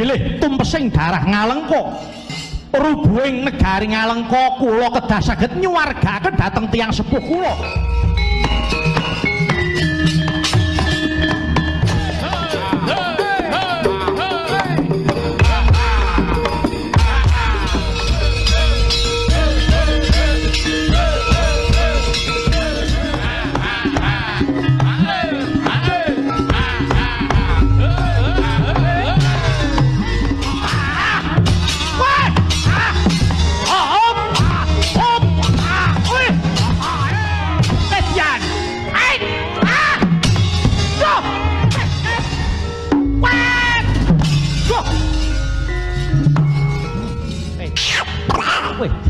bilih tumpesing darah ngalengka. Rubuhing negari ngalengka kula kedah saged nyuwargaken dhateng tiyang sepuh kula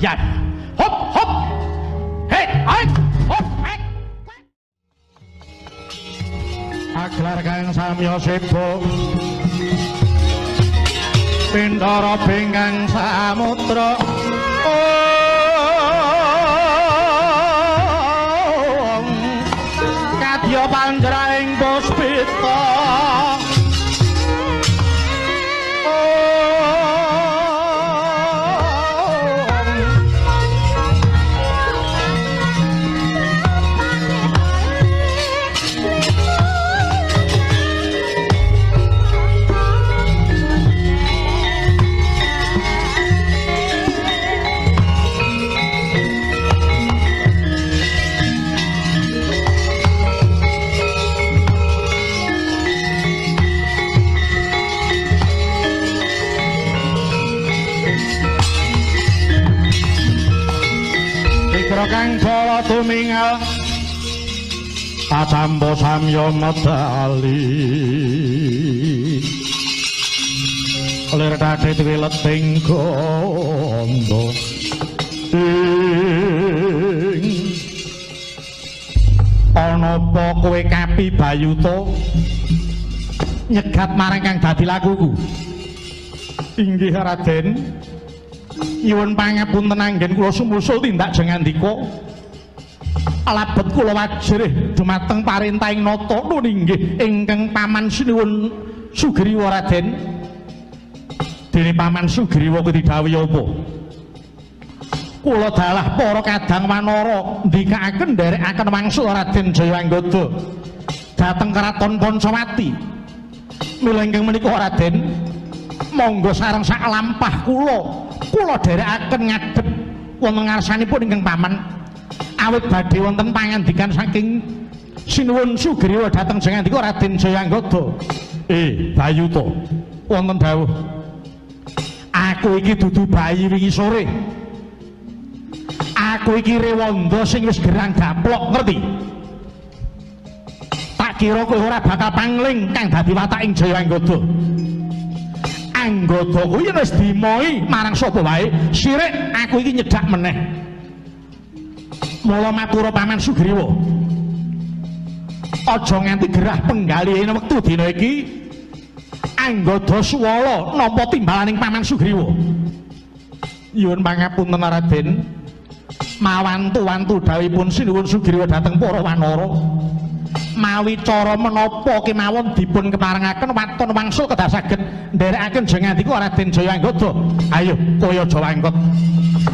yan. Hop, hop. Hei, hei, hop, hei. Aglar kang samya sibuk. Pindara bingkang samudra. Om. Tumingal Acambo samyo medali Lir kadhe wileting gondo. Ing Ana apa kowe kapi bayuta nyegat marang kang dadi lakuku. Inggih Raden. Nyuwun pangapunten anggen kula sumusul tindak jengandika. Alabet kula wajrih dumateng parentahing nata nun inggih ingkang paman sinuwun Sugriwa Raden. Dene paman Sugriwa kuwi didhawuhi apa? Kula dalah para kadang wanara ndikaaken nderekaken wangsul Raden Jayanggada dhateng keraton Pancawati. Mila ingkang menika Raden monggo sareng sak lampah kula kula dherekaken ngadhep wonten ngarsanipun ingkang paman awit badhe wonten pangandikan saking sinuwun Sugriwa dhateng jengandika Raden Jayanggada eh Bayuta wonten dawuh. Aku iki dudu bayi wingi sore. Aku iki rewanda sing wis gerang gaplok ngerti? Tak kira kowe ora bakal pangling kang dadi wataking Jayanggada anggota kuwi wis dimoi marang sapa wae sirik aku iki nyedak meneh mula matur paman Sugriwa. Aja nganti gerah penggalihane wektu dina iki anggota suwala nampa timbalaning paman Sugriwa. Nyuwun pangapunten Raden. Mawantu-wantu dawuhipun sinuwun Sugriwa dhateng para wanara mawi cara menapa kemawon dipun keparengaken waton wangsul kedah saged nderekaken jengandika Raden Jayanggada. Ayo kowe aja wangkut.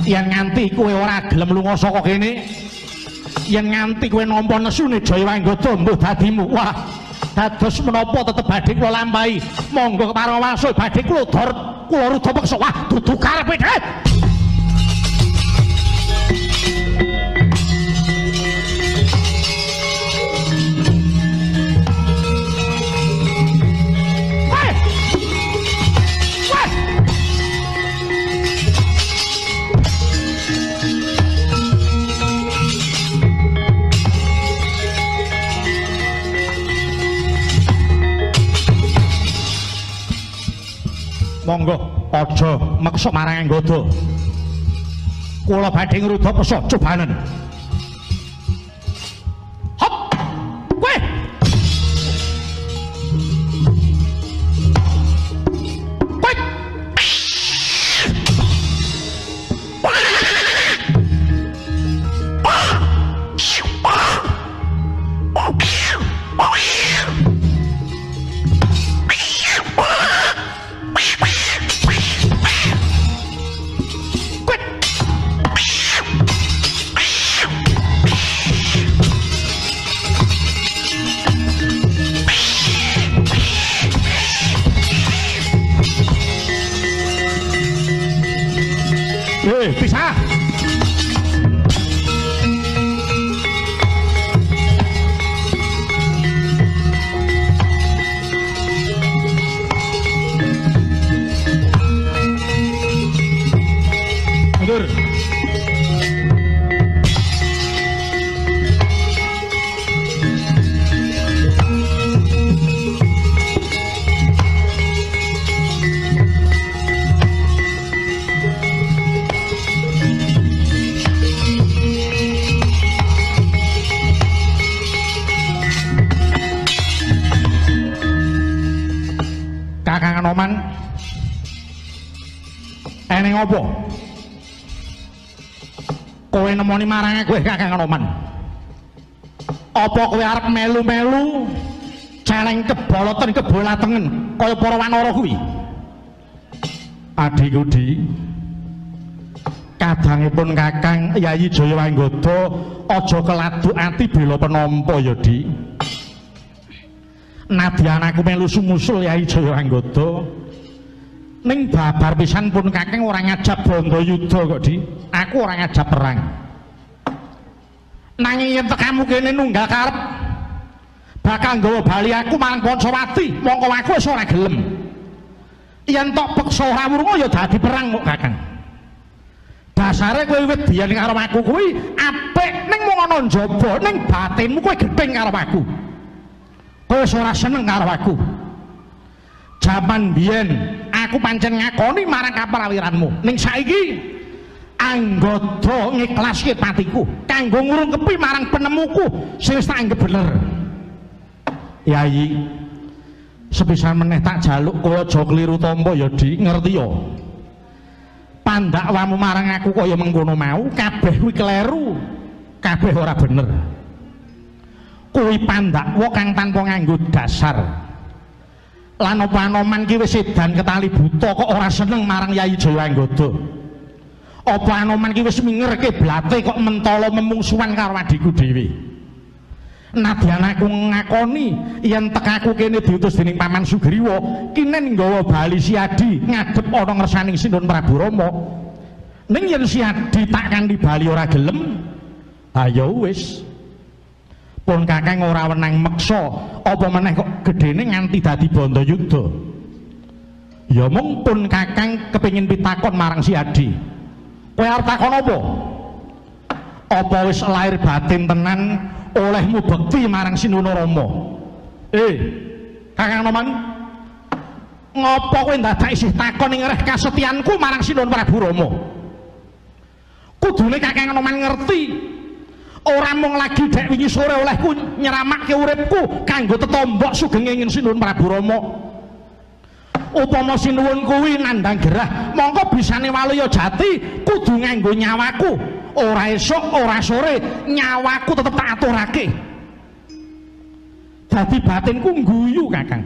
Yen nganti kowe ora gelem lunga saka kene, yen nganti kowe nampa nesune Jayanggada mbuh dadimu. Wah, dados menapa tetep badhe kula lampahi. Monggo keparenga wangsul badhe kula dor kula rudha peksa. Wah, dudu karepe dhek. Monggo aja meksa marang anggoda. Kula badhe ngrudha pesa cobanen. Apa? Kowe nemoni marang kowe Kakang Anoman apa kowe arep melu-melu celeng keboloten kebolatengen kaya para wanara kuwi? Adi Kudi kadangipun Kakang Yayi Jayawanggada aja keladuk ati bela penampa ya Di Nadyan aku melu sumusul Yayi Jayawanggada ning babar pisan pun Kakang ora ngajak Brandayuda kok Di aku ora ngajak perang nanging yen tekamu kene nunggal karep bakal nggawa bali aku marang Pancawati mongko aku wis ora gelem yen tok peksa ora wurunga ya dadi perang kok Kakang. Dasare kowe wit biyen karo aku kuwi apik ning mung ana njaba ning batinmu kowe gething karo aku. Kowe wis ora seneng karo aku. Jaman biyen aku pancen ngakoni marang kaperawiranmu. Ning saiki anggota ngiklaske patiku kanggo ngurungkepi marang penemuku sing tak anggap bener. Yayi, sepisan meneh tak jaluk kaya aja kliru tampa ya Di ngerti ya pandakwamu marang aku kaya mengkono mau kabeh kuwi kleru kabeh ora bener kuwi pandakwa kang tanpa nganggo dasar lan apa anoman ki ketali buta kok ora seneng marang Yayi Jayanggada apa anoman ki wis mingerke blate kok mentolo memungsuhan karo adikku dhewe. Nadyan aku ngakoni yen tekaku kene diutus dening Paman Sugriwa kinen nggawa bali Siadi ngadep ana ngersaning Sinun Prabu Rama. Ning yen Siadi tak kanthi bali ora gelem ayo wis pun kakang ora wenang meksa apa meneh kok gedene nganti dadi Bandayuda ya mung pun kakang kepengin pitakon marang Siadi kowe arep takon apa apa wis lahir batin tenan olehmu bekti marang Sinuna Rama. Eh, Kakang Noman, ngopo kowe ndadak isih takon ing reh kasetyanku marang Sinun Prabu Rama? Kudune Kakang Noman ngerti ora mung lagi dek wingi sore olehku nyeramakke uripku kanggo tetombok sugeng ing Sinun Prabu Rama. Upama sinuwun kuwi nandang gerah, mongko bisane waluya jati kudu nganggo nyawaku. Ora esok ora sore nyawaku tetep tak aturake. Dadi batinku guyu kakang.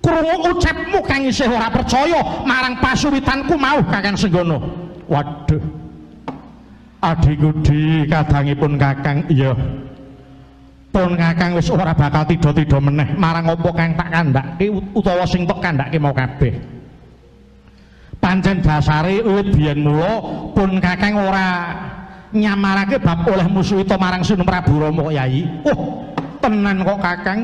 Krungu ucapmu kang isih ora percaya marang pasuwitanku mau kakang senggono. Waduh adikku di kadangipun kakang iya pun kakang wis ora bakal tiba-tiba meneh marang apa kang tak kandhake utawa sing tok kandhake mau kabeh pancen dasare wiwit biyen mula pun kakang ora nyamarake bab oleh musuh itu marang Sunan Prabu Yai. Oh, tenan kok Kakang.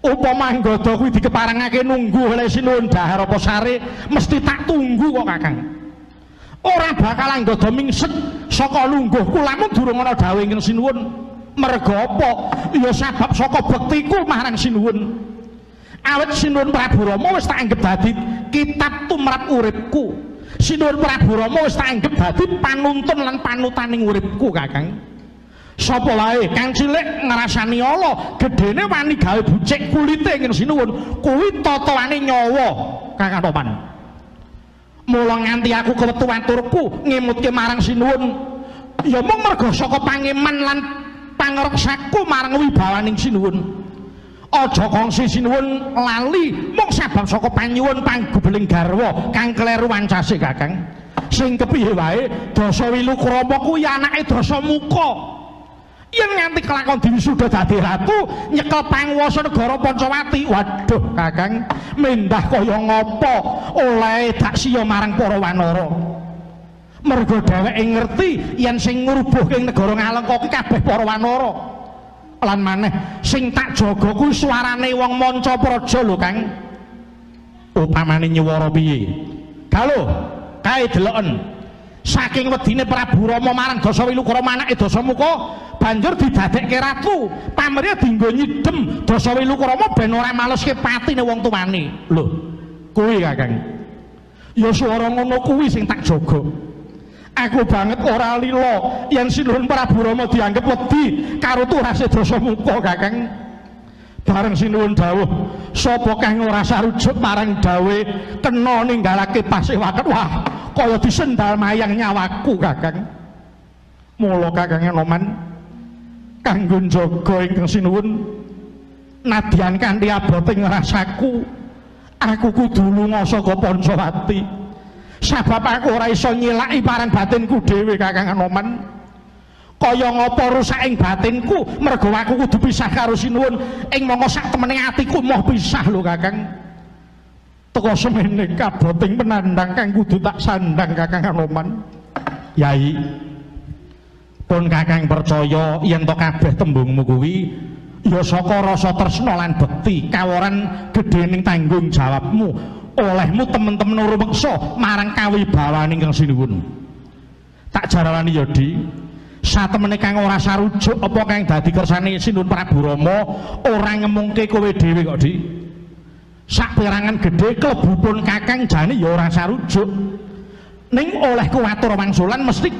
Upama nggoda kuwi dikeparangake nunggu oleh Sinuwun Dahar apa sare, mesti tak tunggu kok Kakang. Ora bakal nggoda mingset saka lungguhku lamun durung ana dawuh ing Sinuwun. Merga apa? Ya sebab saka bektiku marang Sinuwun. Awit Sinuwun Prabu Rama wis tak anggap dadi kitab tumrap uripku. Sinuwun Prabu Rama wis tak anggap dadi panuntun lan panutaning uripku Kakang. Sapa wae kang cilik ngrasani ala, gedene wani gawe bucik kulite ngene sinuwun, kuwi tatawane nyawa Kakang Topan. Mula nganti aku kewetu aturku ngemutke marang sinuwun ya mung merga saka pangeman lan pangreksaku marang wibawaning sinuwun. aja kongsi sinuwun lali mung sebab saka panyuwun panggubeling garwa kang kleru wancase kakang. Sing kepiye wae dasa wilukrama kuwi anake dasa muka. Yen nganti kelakon diwisuda dadi ratu nyekel panguwasa negara Pancawati. Waduh kakang mendah kaya ngopo? Oleh dak siya marang para wanara mergo dheweke ngerti yen sing ngrubuhke negara ngalengka ki kabeh para wanara. Lan maneh sing tak jaga kuwi suarane wong manca praja lho Kang. Upamane nyuwara piye? Kalau kae deloken. Saking wedine Prabu Rama marang Dasawilukrama anake Dasamuka banjur didadekke ratu. Pamrih dienggo nyidem Dasawilukrama ben ora maleske patine wong tuane lho kuwi Kakang ya swara ngono kuwi sing tak jaga aku banget ora yang sinuhun Prabu Rama dianggap wedi karo turase dosa muka kakang. Bareng sinuwun dawuh sapa kang ora sarujuk marang dawe kena ninggalake pasewaken wah kaya disendal mayang nyawaku kakang. Mula kakang enoman kanggo njaga ingkang sinuwun nadyan kanthi aboting rasaku aku kudu lunga saka Pancawati sebab aku ora iso nyilaki parang batinku dhewe kakang enoman kaya ngapa rusak ing batinku mergo aku kudu pisah karo sinuwun. Ing mongko sak temene atiku moh pisah lho kakang. Teko semene kaboting penandang kang kudu tak sandang kakang Anoman. Yai pun kakang percaya yen to kabeh tembungmu kuwi ya saka rasa tresna lan bekti kaworan gedhening tanggung jawabmu olehmu temen-temen rumeksa marang kawibawaning kang sinuwun tak jarawani ya di satemene kang ora sarujuk apa kang dadi kersane Sinun Prabu Rama ora ngemungke kowe dhewe kok Di sak perangan gedhe klebupun kakang jane ya ora sarujuk. Ning oleh kuwatur wangsulan mesti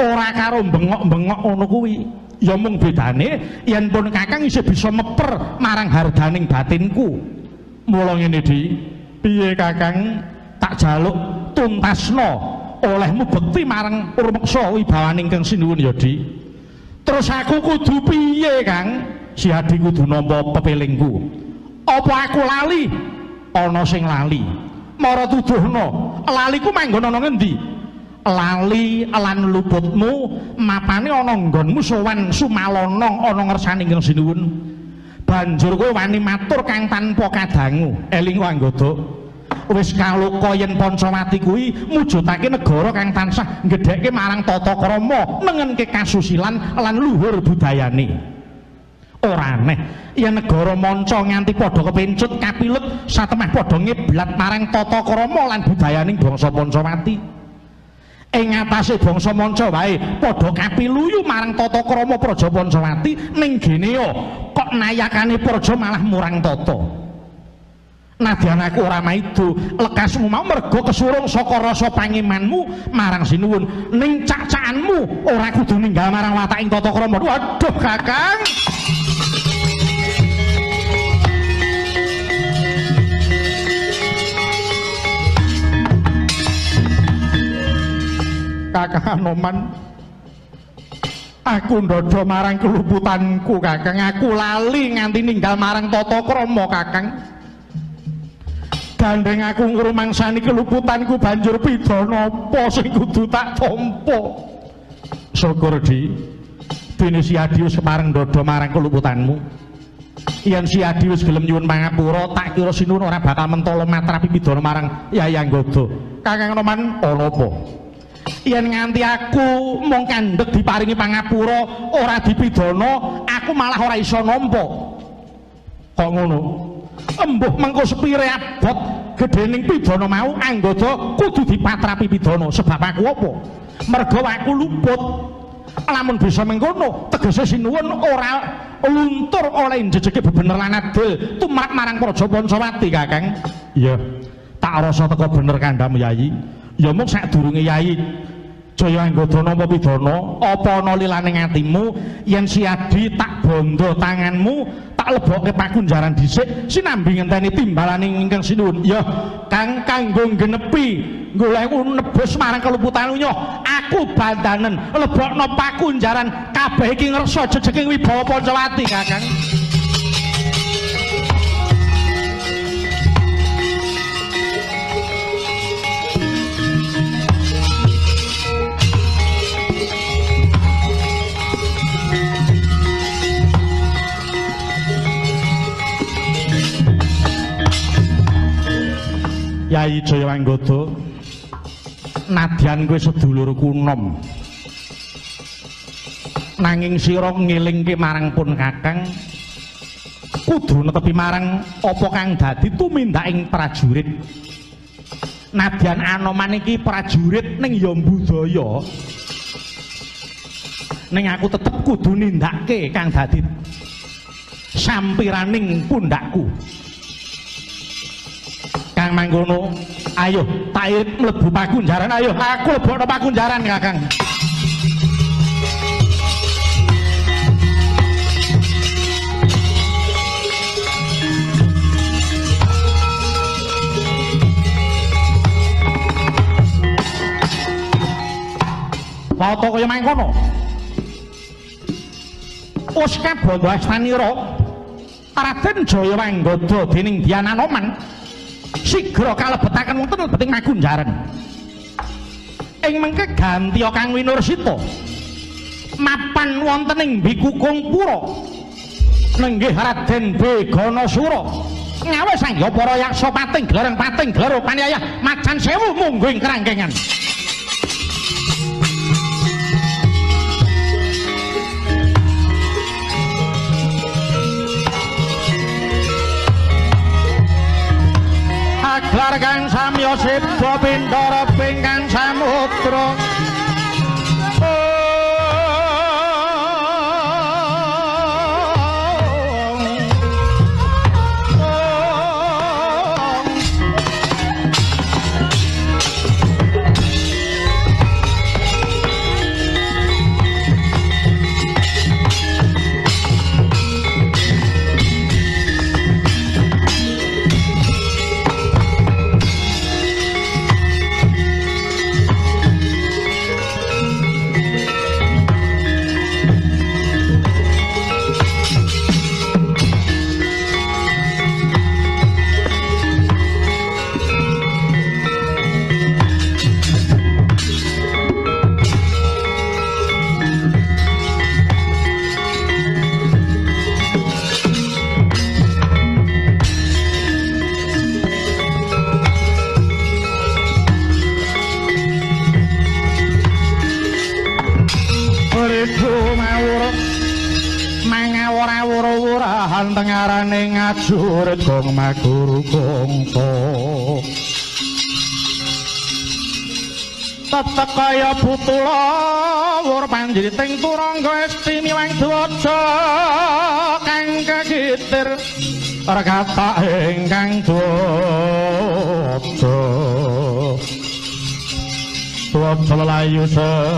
ora karo bengok-bengok ngono kuwi. Ya mung bedane yen pun kakang isih bisa meper marang hardaning batinku. Mula ngene di piye kakang? Tak jaluk tuntasno olehmu bekti marang urmeksa wibawaning kang sinuwun ya di terus aku kudu piye kang? Si adi kudu nampa pepelingku apa aku lali? Ana sing lali. Mara tuduhno laliku manggon ana ngendi? Lali lan luputmu mapane ana nggonmu sowan sumalonong ana ngersaning kang sinuwun banjur kowe wani matur kang tanpa kadangu. Eling anggota. Wis kaluka yen Pancawati kuwi mujudake negara kang tansah gedhekke marang tata krama nengenke kasusilan lan luhur budayane. Ora aneh yen negara manca nganti padha kepencut kapilut satemah padha ngiblat marang tata krama lan budayaning bangsa Pancawati ing ngatasé bangsa manca wae padha kapiluyu marang tata krama praja Pancawati ning gene kok nayakane praja malah murang tata Nadyan aku ora maido, lekasmu mau mergo kesurung saka rasa pangimanmu marang sinuwun. Ning cak-cakanmu ora kudu ninggal marang wataking tata krama. Waduh, Kakang. Kakang Anoman Aku ndodo marang keluputanku Kakang. Aku lali nganti ninggal marang tata krama, Kakang. gandeng aku ngrumangsani keluputanku banjur pidana apa sing kudu tak tampa. Syukur di. Dene si Adi wis kemareng dodo marang keluputanmu. Yen si Adi wis gelem nyuwun pangapura tak kira sinun ora bakal mentolo matrapi pidana marang Yayang Godo Kakang Noman ana apa yen nganti aku mung kandhek diparingi pangapura ora dipidana aku malah ora iso nampa. Kok ngono? Embuh mengko sepire abot gedening pidana mau anggota kudu dipatrapi pidana. Sebab aku apa? Mergo aku luput. Lamun bisa mengkono tegese sinuwun ora luntur oleh jejeke bebener lan adil. Tumat marang praja Pancawati Kakang. Iya. Tak rasa teko bener kandham Yayi ya mung sadurunge Yayi Jaya anggota napa pidana apa ana lilaning atimu yen si Adi tak bondo tanganmu tak lebokke pakunjaran dhisik sinambi ngenteni timbalaning ingkang sinuwun. Ya kang kanggo genepi golek nebus marang keluputan unyo aku bandanen lebokno pakunjaran kabeh iki ngersa jejeking wibawa Pancawati kakang Yai Jayawanggoda nadyan kowe sedulurku nom nanging sira ngelingke marang pun kakang kudu netepi marang apa kang dadi tumindaking prajurit. Nadyan anoman iki prajurit ning ya budaya ning aku tetep kudu nindakake kang dadi sampiraning pundakku Kang Mangkono. Ayo tak mlebu pakunjaran. Ayo aku lebokno pakunjaran Kakang. Tata kaya mangkono. Wis kabandha astanira Raden Jayawanggoda dening Diana Noman. Sigra kalebetaken wonten lebeting Magunjaran ing mengke gantiya Kang Winursita mapan wonten ing Bikukung Pura. Nenggih Raden Beganasura. Ngawe sangya para yaksa pating glareng pating glaro panyayah macan sewu munggo ing kerangkengan aglar kang samya sibha pindara pingkang samudra tengarane ngajurit gong maguru gongso tetep kaya butula wur panjriting turangga istimewa dwaja kang kagitir rekata ingkang dwaja dwaja layu sepit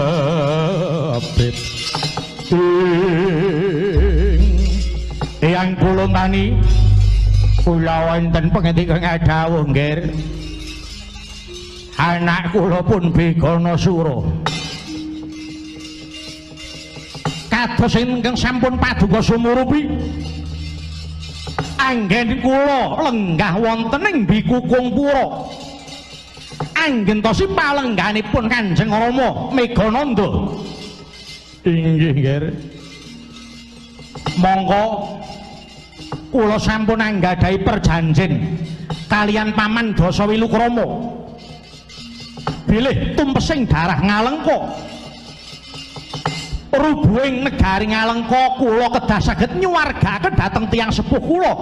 Eyang kula tani kula wonten pangendika ngadhawuh nggih. Anak kula pun begana sura. Kados ingkang sampun paduka sumurupi. Anggen kula lenggah wonten ing Bikukung Pura. Anggen tosi palengganipun Kanjeng Rama Megananda. Inggih nggih. Monggo kula sampun anggadhahi perjanjen kalian paman Dasa Wilukrama. Bilih tumpesing darah ngalengka. Rubuhing negari ngalengka kula kedah saged nyuwargake dhateng tiyang sepuh kula.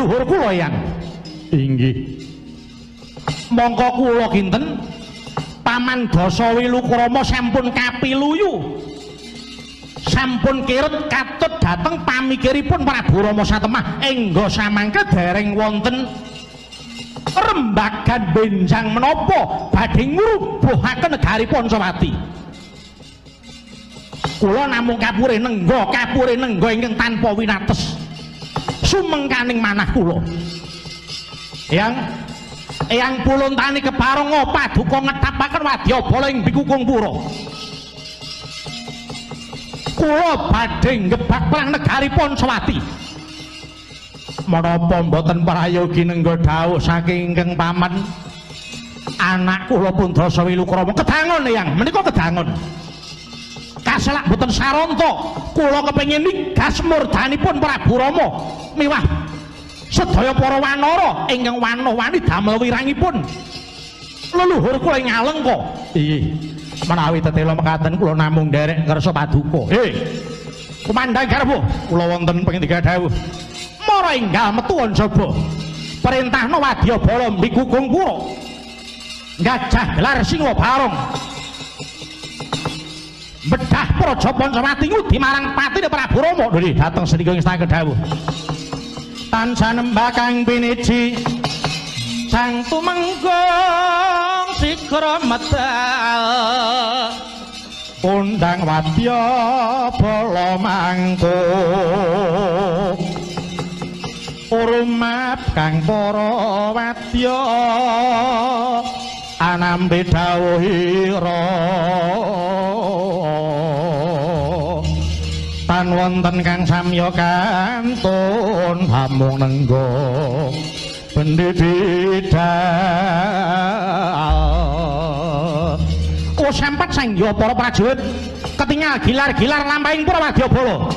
Luhur kula yang. Inggih. Mongko kula kinten. Paman Dasa Wilukrama sampun kapiluyu sampun kirut katut dateng pamikiripun Prabu Rama Satemah. Engga samangke dereng wonten rembagan benjang menapa badhe ngrubuhaken negari Pancawati kula namung kapure nenggo kapure nenggo ingkang tanpa winates. Sumengkaning manah kula. Yang yang pulun tani keparong paduka ngetapaken wadyabala ing bikukung pura kula badhe ngebak perang negari Pancawati. Menapa mboten prayogi nenggo dawuh saking ingkang paman anak kula pun dasa wilukrama kedangon yang menika kedangon. Kaselak boten saranta kula kepengin nigas murdanipun Prabu Rama miwah sedaya para wanara ingkang wano-wani damel wirangipun leluhur kula ing Alengka. Nggih. Menawi tetelo mekaten kula namung derek ngersa paduka. Hei. Kumandang garpu kula wonten pengendika dawuh. Mara enggal metu jaba. Perintahno Wadyabala mbikugung pura. Gajah gelar singa barong. Bedah praja Pancawati ngudi marang patine Prabu Rama. Lho dateng sedika ngestake dawuh. Tansah nembah kang piniji sang tumenggung sikra medal undang wadya bala mangku urumap kang para wadya anambe dawuhira tan wonten kang samya kantun hamung nenggo pendididal. Oh sempat sangya para prajurit ketinggal gilar-gilar lampahing Purwadyabala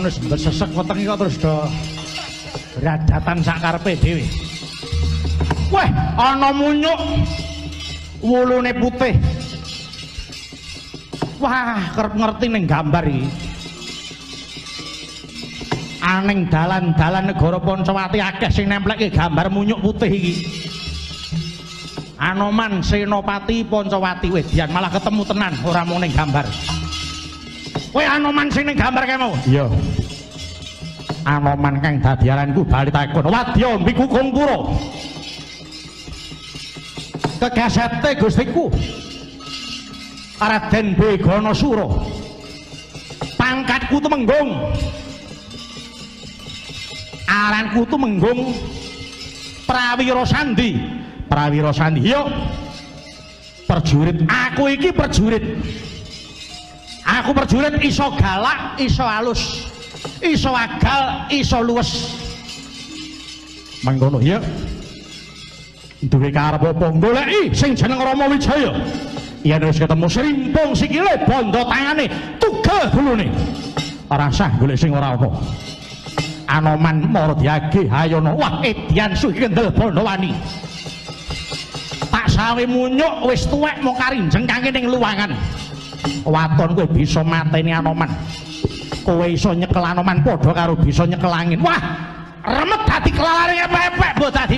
waton wis besesek wetenge kok terus do radatan sakarepe dhewe. Weh ana munyuk wulune putih. Wah kerep ngerti ning gambar iki. Aning dalan-dalan negara Pancawati akeh sing nemplekke gambar munyuk putih iki. Anoman Senopati Pancawati Wedian malah ketemu tenan ora mung ning gambar Kowe Anoman sing ning gambar kae mau? Iya. Anoman kang dadi aranku bali takon. Wadya mbiku kumpura. Kegasete Gustiku. Raden Begana Sura. Pangkatku temenggung. Aranku temenggung Prawira Sandi. Prawira Sandi. Yo. Perjurit. Aku iki perjurit. Aku perjurit iso galak, iso halus, iso agal, iso luwes. Mangkono ya. Duwe karep apa goleki sing jeneng Rama Wijaya. Yen wis ketemu srimpung sikile bondo tangane, tugel gulune. Ora sah golek sing ora apa. Anoman Mardiage Hayono. Wah, edian suwi kendel bondo wani. Tak sawe munyuk wis tuwek mung karinjeng kangge ning luwangan. Waton kowe bisa mateni anoman. Kowe iso nyekel anoman padha karo bisa nyekel angin. Wah remet dadi kelalare epek-epek mbok dadi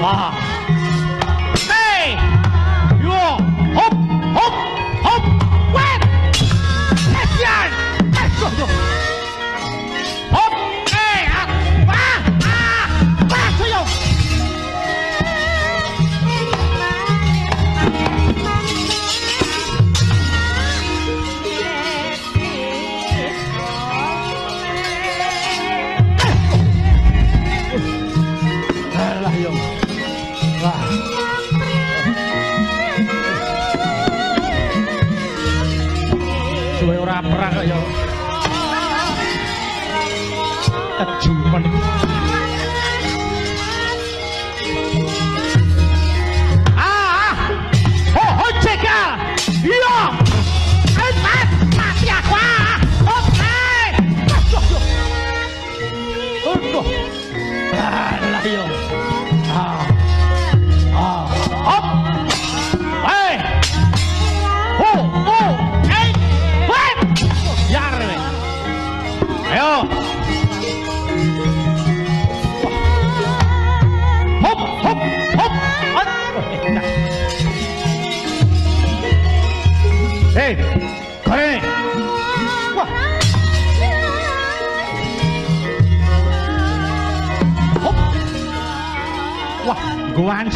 哇！One,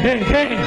hey, hey.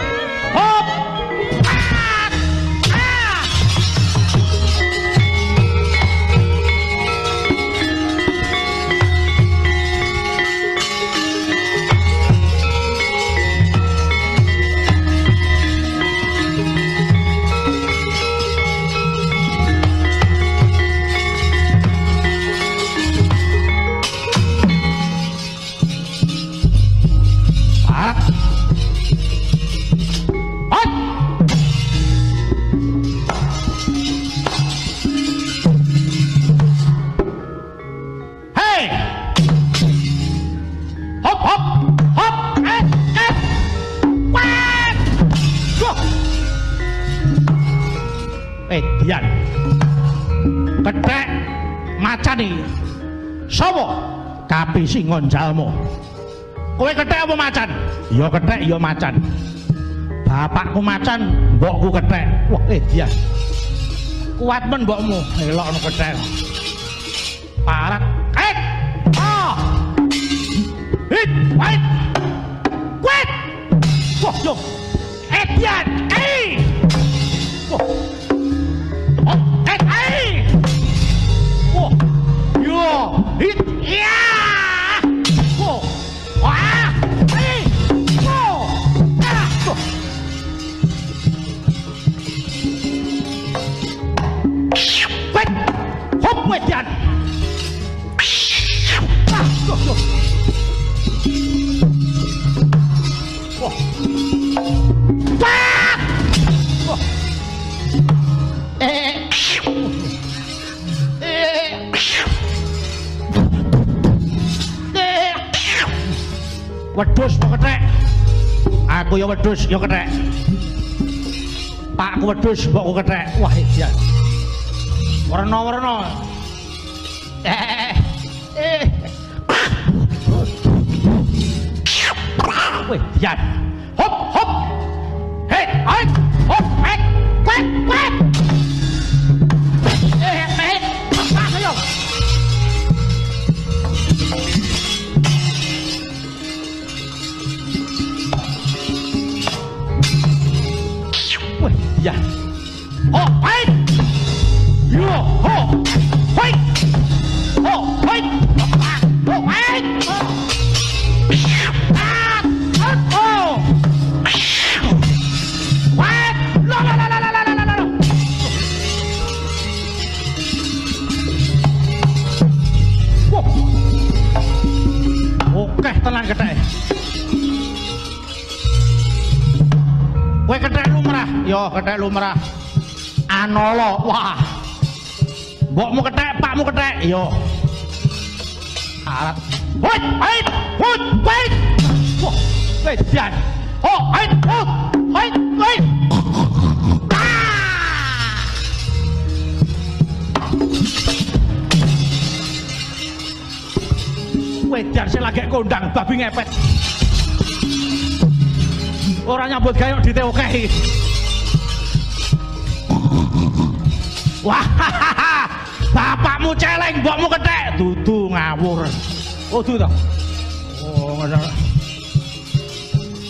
Kowe kethek apa macan? Ya kethek ya macan. Bapakku macan, mbokku kethek. Wah, eh dia. Kuat men mbokmu, elokno kethek. Parat. Eh. Ah. Hit, wait. Wait. Wah, yo. Eh dia. Wedhus kok kethek. Aku ya wedhus ya kethek. Pakku wedhus mbokku kethek. Wah, iya. Warna-warna. Eh. Eh. Wih, Jan. Lumrah. Anolo. Wah. Mbokmu kethek, pakmu kethek. Yo. Arat. Wait, wait, wait, wait. Wah, jan. Oh, wait, oh, wait, wait. Jan, saya lagi kondang, babi ngepet. Nyambut Wah, bapakmu celeng, mbokmu kethek. Dudu ngawur. Oh, dudu. Oh, ngono.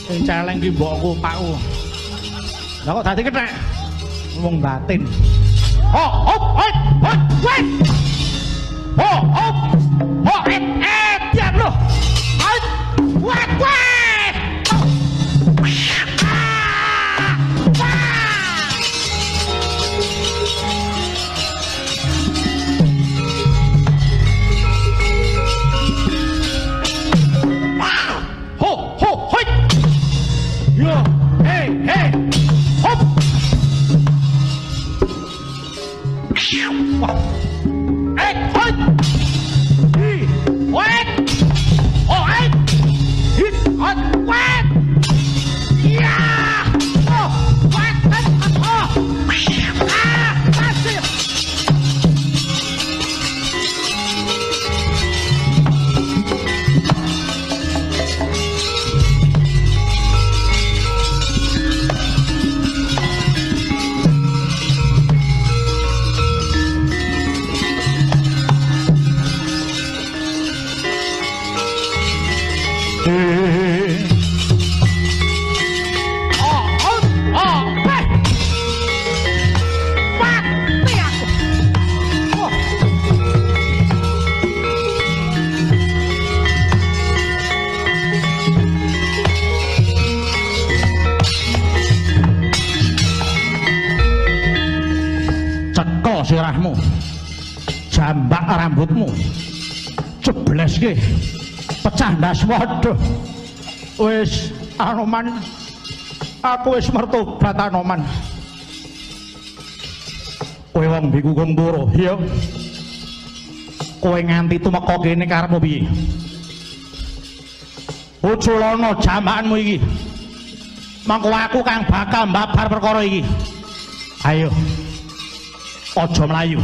Sing celeng ki mbokku, pakku. Lah kok dadi kethek? Wong batin. Oh, hop, hop, hop, wait. Oh, hop. Oh, Hey, hey, hop. Jebles ki. Pecah ndas waduh. Wis Anoman aku wis mertobat Anoman. Kowe wong biku kumpuro, ya. Kowe nganti tumeka kene karepmu piye? Uculana jamaanmu iki. Mangko aku kang bakal mbabar perkara iki. Ayo. Aja mlayu.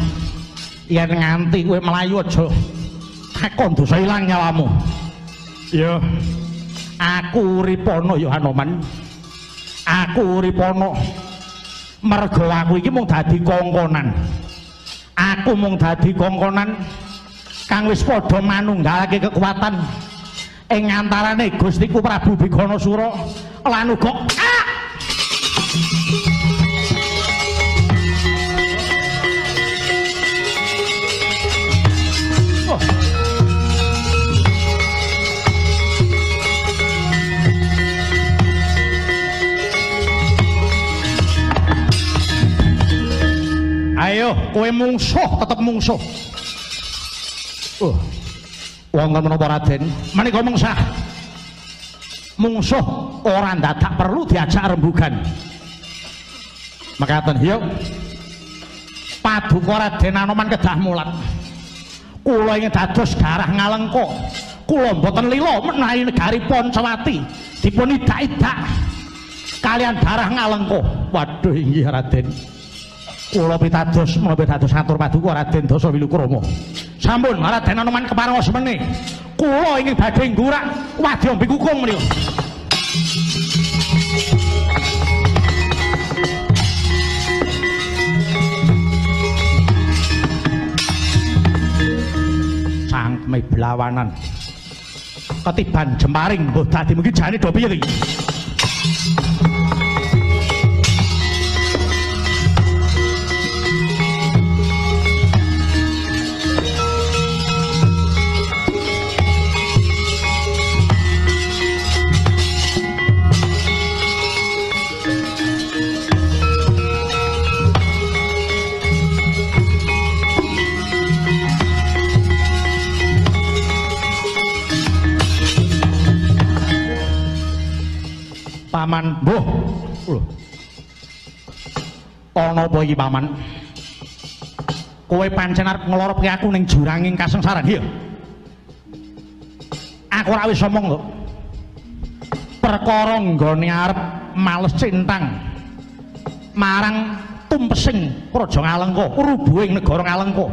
Yen nganti kowe mlayu aja takon dosa ilang nyawamu. Ya. Aku uripana ya Hanoman. Aku uripana mergo aku iki mung dadi kongkonan. Aku mung dadi kongkonan kang wis padha manunggalake kekuatan ing antarane Gustiku Prabu Bigana Sura lan uga Ayo, kowe mungsuh, tetep mungsuh. Uh. Wonten menapa Raden? Menika mengsah. Mungsuh ora dadak perlu diajak rembugan. Makaten, yo. Paduka Raden Anoman kedah mulat. Kula ingin dados darah ngalengka. Kula mboten lila menawi negari Pancawati dipun idak-idak kalian darah ngalengka. Waduh inggih Raden. Kula pitados menapa dados atur paduka Raden Dasa Wilukrama. Sampun Raden Anoman keparenga semene. Kula ingin badhe nggurak wadya mbikukung menika. Cangkeme blawanan. Ketiban jemparing mbuh dadi mungkin jane do piye iki? Paman, mbuh. Lho. Ana apa iki Paman? Kowe pancen arep nglorokke aku ning juranging kasengsaran, iya? Aku ora wis omong kok. Perkara nggone arep males cintang marang tumpesing Praja Ngalengka, rubuhing negara Ngalengka.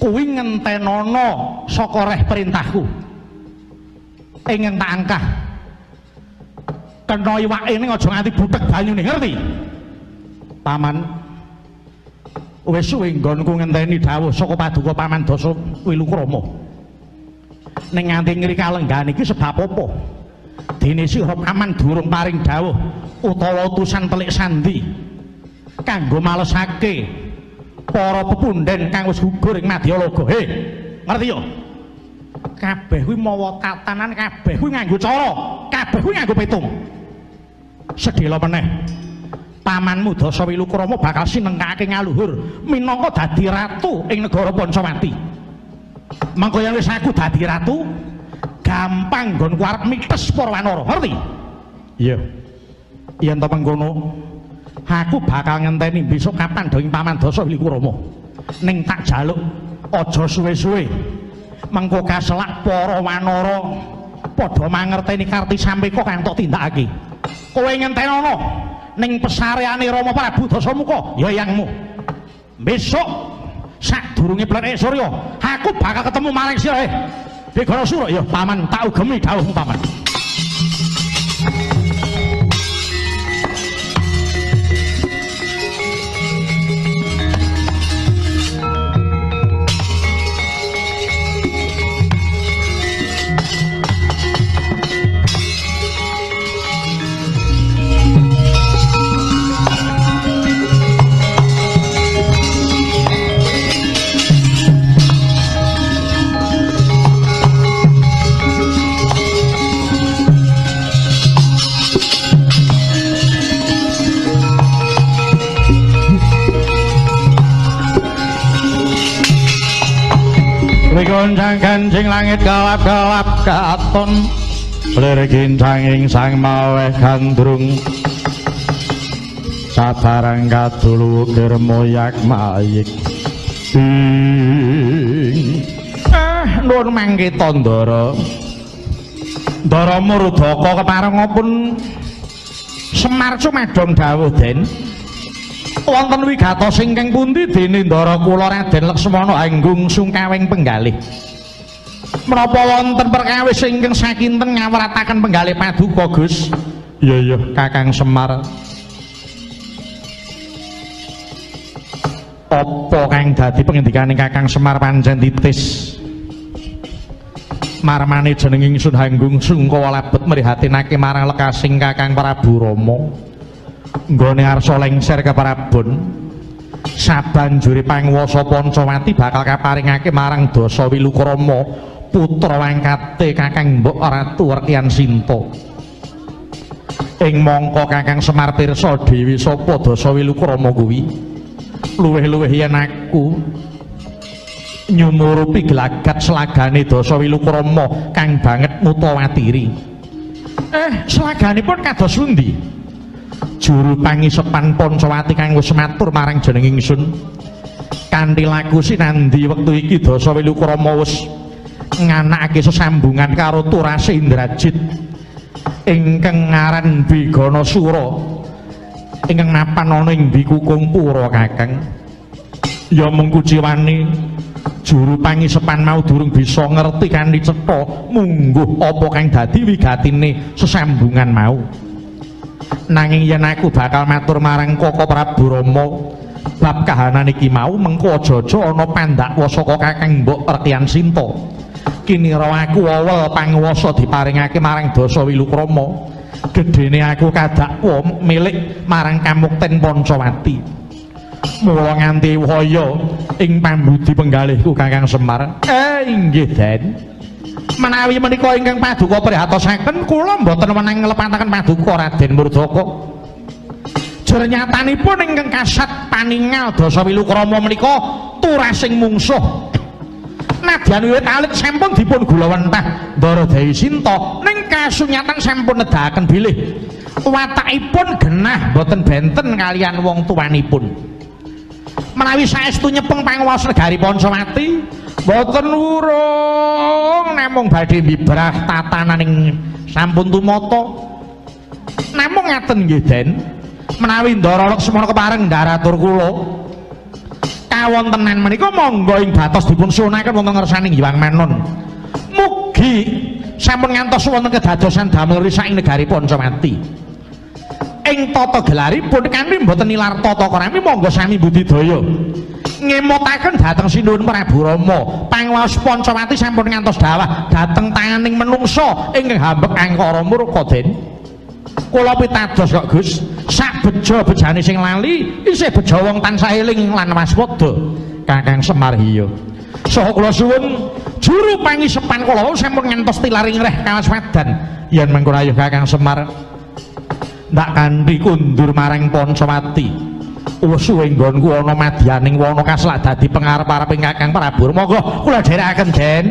Kuwi ngentenono saka reh perintahku. Ing tak angkah kena iwake ning aja nganti butek banyune ngerti? Paman wis suwe nggonku ngenteni dawuh saka paduka paman Dasa Wilukrama. Ning nganti ngri kalenggan iki sebab apa? Dene sira paman durung paring dawuh utawa utusan telik sandi. Kanggo malesake para pepunden kang wis gugur ing Madyalaga he ngerti yo? Kabeh kuwi mawa tatanan kabeh kuwi nganggo cara kabeh kuwi nganggo pitung sedhela meneh. Pamanmu Dasa Wilukrama bakal sinengkake ngaluhur. Minangka dadi ratu ing negara Pancawati. Mangko yen wis aku dadi ratu gampang nggonku arep mites para wanara. Ngerti? Iya. yen to mengkono aku bakal ngenteni besok kapan dong paman dosa Wilikurama ning tak jaluk aja suwe-suwe. Mengko kaselak para wanara padha mangerteni karti sampe kok kang tok tindakake. Kowe ngentenono ning pesareane Rama Prabu Dasamuka? Ya yangmu. Besok sadurunge plenek surya aku bakal ketemu marang sira Digara Sura ya paman tak ugemi dawuhmu paman Dewi kuncang kancing langit kawap-kawap katon. Lir gincang ing sang maweh kandrung Sabarang kadulu kermoyak mayik Ing Eh, nun mengkiton doro Doro murudoko keparang Semar cuma dawuh den. Wonten wigatos ingkang pundi? Dene Ndara kula Raden Laksmana anggung sungkawing penggalih. Menapa wonten perkawis ingkang sakinten ngawrataken penggalih paduka Gus iya iya. Kakang Semar. Apa kang dadi pengendikaning Kakang Semar pancen titis? Marmane jeneng ingsun hanggung sungkawa lebet mrihatinake marang lekasing Kakang Prabu Rama nggone arsa lengser ke Prabon sabanjure panguwasa Pancawati bakal kaparingake marang Dasa Wilukrama putra wangkate Kakang Mbok Ratu Werkian Sinta. Ing mangka Kakang Semar pirsa Dewi sapa Dasa Wilukrama kuwi luwih-luwih yen aku nyumurupi gelagat selagane Dasa Wilukrama kang banget mutawatiri eh selaganipun kados pundi juru pangisepan Pancawati kang wis matur marang jeneng ingsun. Kanthi laku sinandi wektu iki Dasa Wilukrama wis nganakake sesambungan karo Turase Indrajit. Ingkang ngaran Bigana Sura. Ingkang mapan ana ing Bikukung Pura Kakang. Ya mung kuciwani juru pangisepan mau durung bisa ngerti kanthi cetha mungguh apa kang dadi wigatine sesambungan mau nanging yen aku bakal matur marang Koko Prabu Rama bab kahanan iki mau mengko aja-aja ana pandakwa saka Kakang Mbok Rektian Sinta. Kinira aku wewel panguwasa diparingake marang Dasa Wilukrama. Gedene aku kadakwa milik marang Kamukten Pancawati. Mula nganti waya ing pambudi penggalihku Kakang Semar. Eh inggih Den menawi menika ingkang paduka prihatosaken kula mboten menang nglepataken paduka Raden Murdaka jur nyatanipun ingkang kasat paningal dasa wilukrama menika turasing mungsuh. Nadyan wiwit alit sampun dipun gulawentah Ndara Dewi Sinta ning kasunyatan sampun nedahaken bilih. Watakipun genah boten benten kalian wong tuanipun menawi saestu nyepeng panguwas negari Pancawati boten wurung namung badhe mibrah tatananing sampun tumata namung ngaten nggih Den. Menawi Ndara Laksmana kepareng ndaratur kula kawontenan menika monggo ing batos dipun sunaken wonten ngersaning Hyang Manon mugi sampun ngantos wonten kedadosan damel risak ing negari Pancamati ing tata gelaripun kanthi mboten nilar tata krami monggo sami budidaya. Ngemutaken dhateng sinuwun Prabu Rama. Panguwas Pancawati sampun ngantos dawah dhateng tanganing menungsa ingkang hambek angkara murka den. Kula pitados kok Gus. Sak bejo bejane sing lali isih bejo wong tansah eling lan waspada. Kakang Semar Hiyo saha kula suwun juru pangisepan kula sampun ngantos tilaring reh kawas wadan. Yen mengko ayuh Kakang Semar ndak kanthi kundur marang Pancawati wis suwe nggonku ana madyaning wana kaslak dadi pengarep-areping Kakang Prabu monggo kula dherekaken Den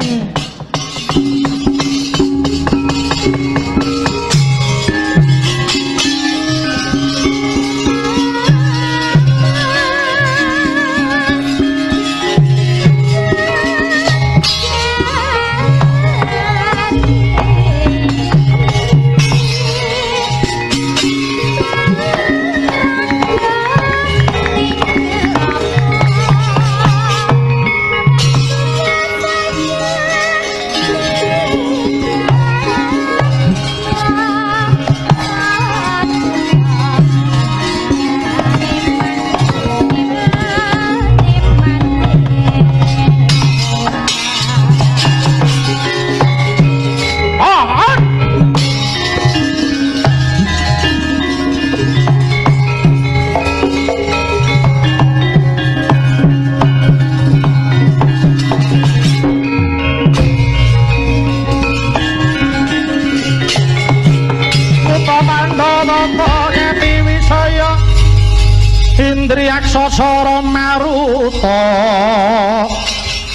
Indriyaksa Sara Maruta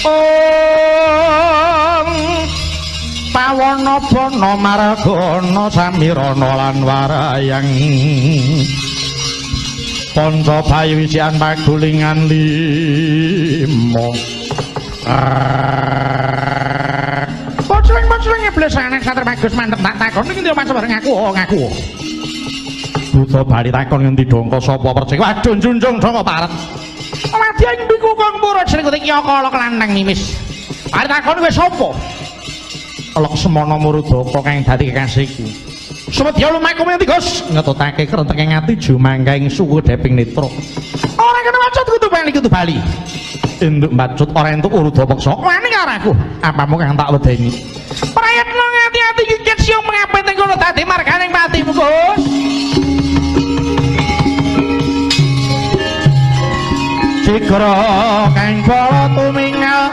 Om. Pawana Bana Margana Samirana lan Warayang. Panca bayi wisian pagulingan limo Pocling-pocling iblis anak sater bagus mantep tak takon. Iki ndi mas bareng aku oh ngaku Buta bali takon ngendi dongko sapa percik waduh junjung dongko paret Wadya ing biku kang pura jeneng iki kala kelanteng mimis Bali takon wis sapa Lek semono murudaka kang dadi kekasihku Sumedya lumaku menti Gus? Ngetutake krenteng ati jumangkaing suku deping netra Ora kena macut kudu bali kudu bali. Induk ora entuk uruda peksa wani karo aku? Apamu kang tak wedeni Prayatno ngati-ati iki ket sing mengapit ing kono dadi marganing patimu Gus gara kang bala tumingal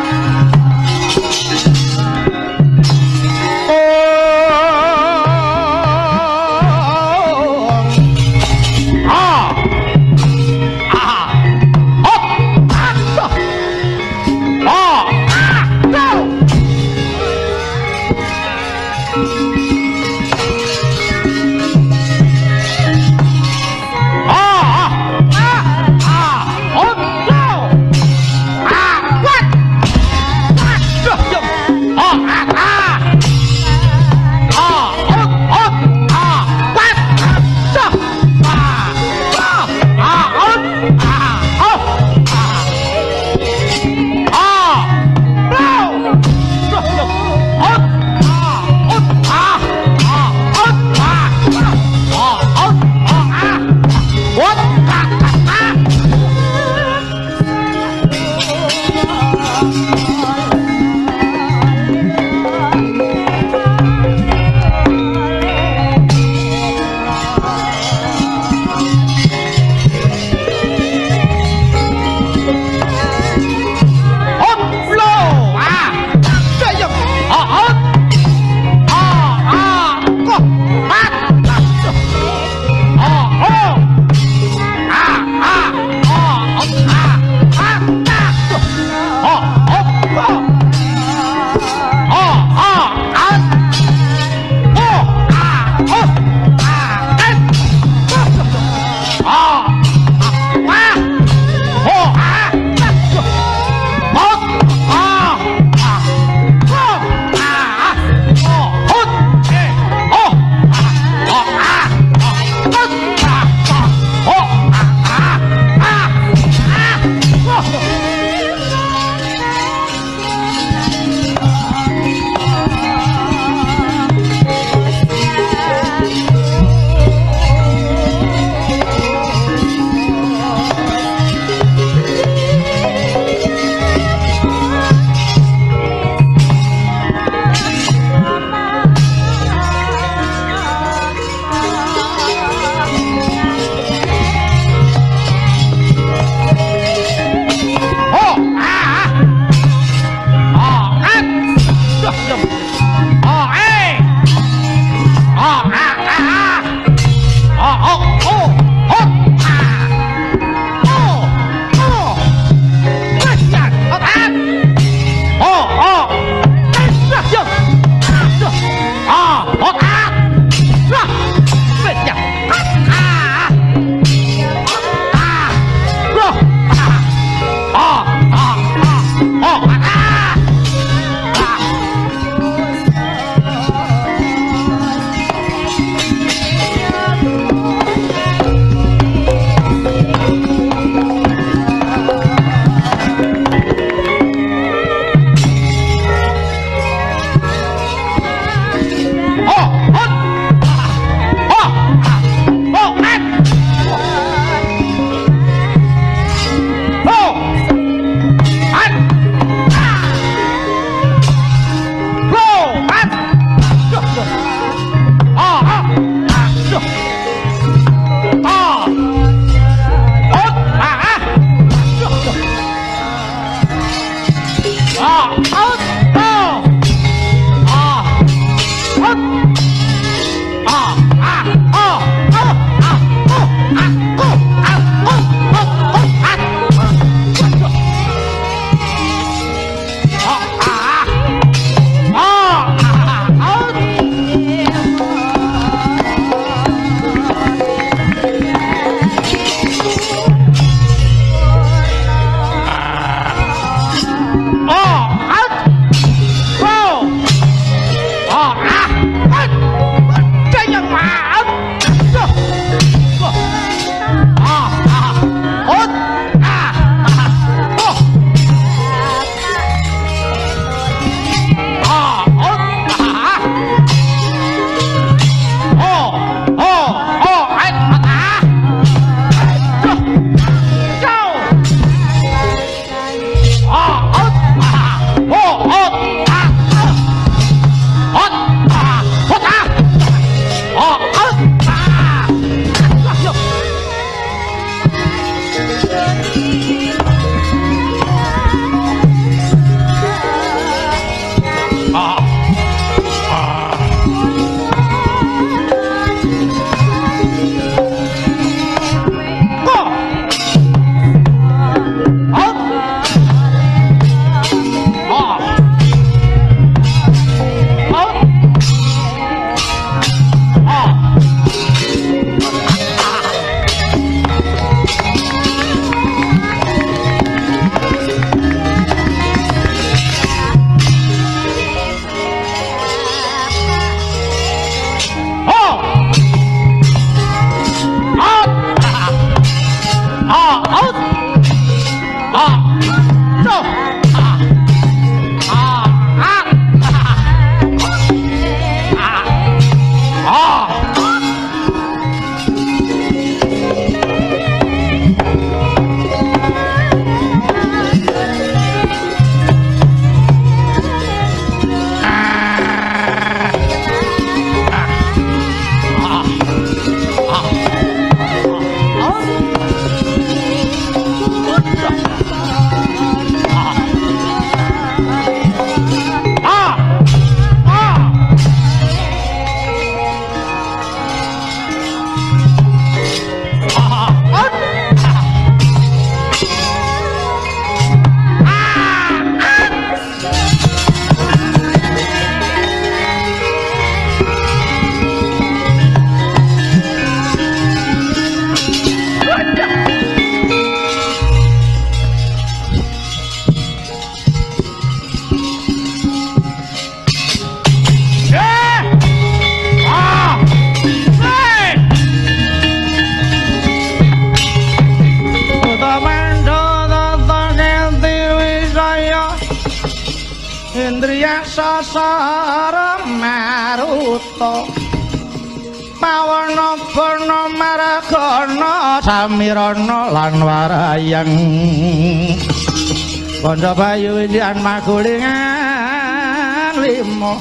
kanca bayu windian magulingan limo.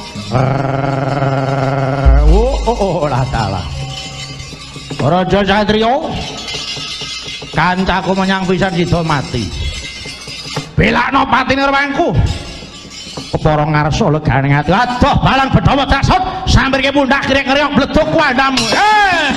Oh oh oh lah dalah raja satria kancaku menyang pisan sida mati. Belakno patine rwangku kepara ngarsa legane ati adoh balang bedhawa dasut sampirke pundak kire-kire bleduk kuandamu eh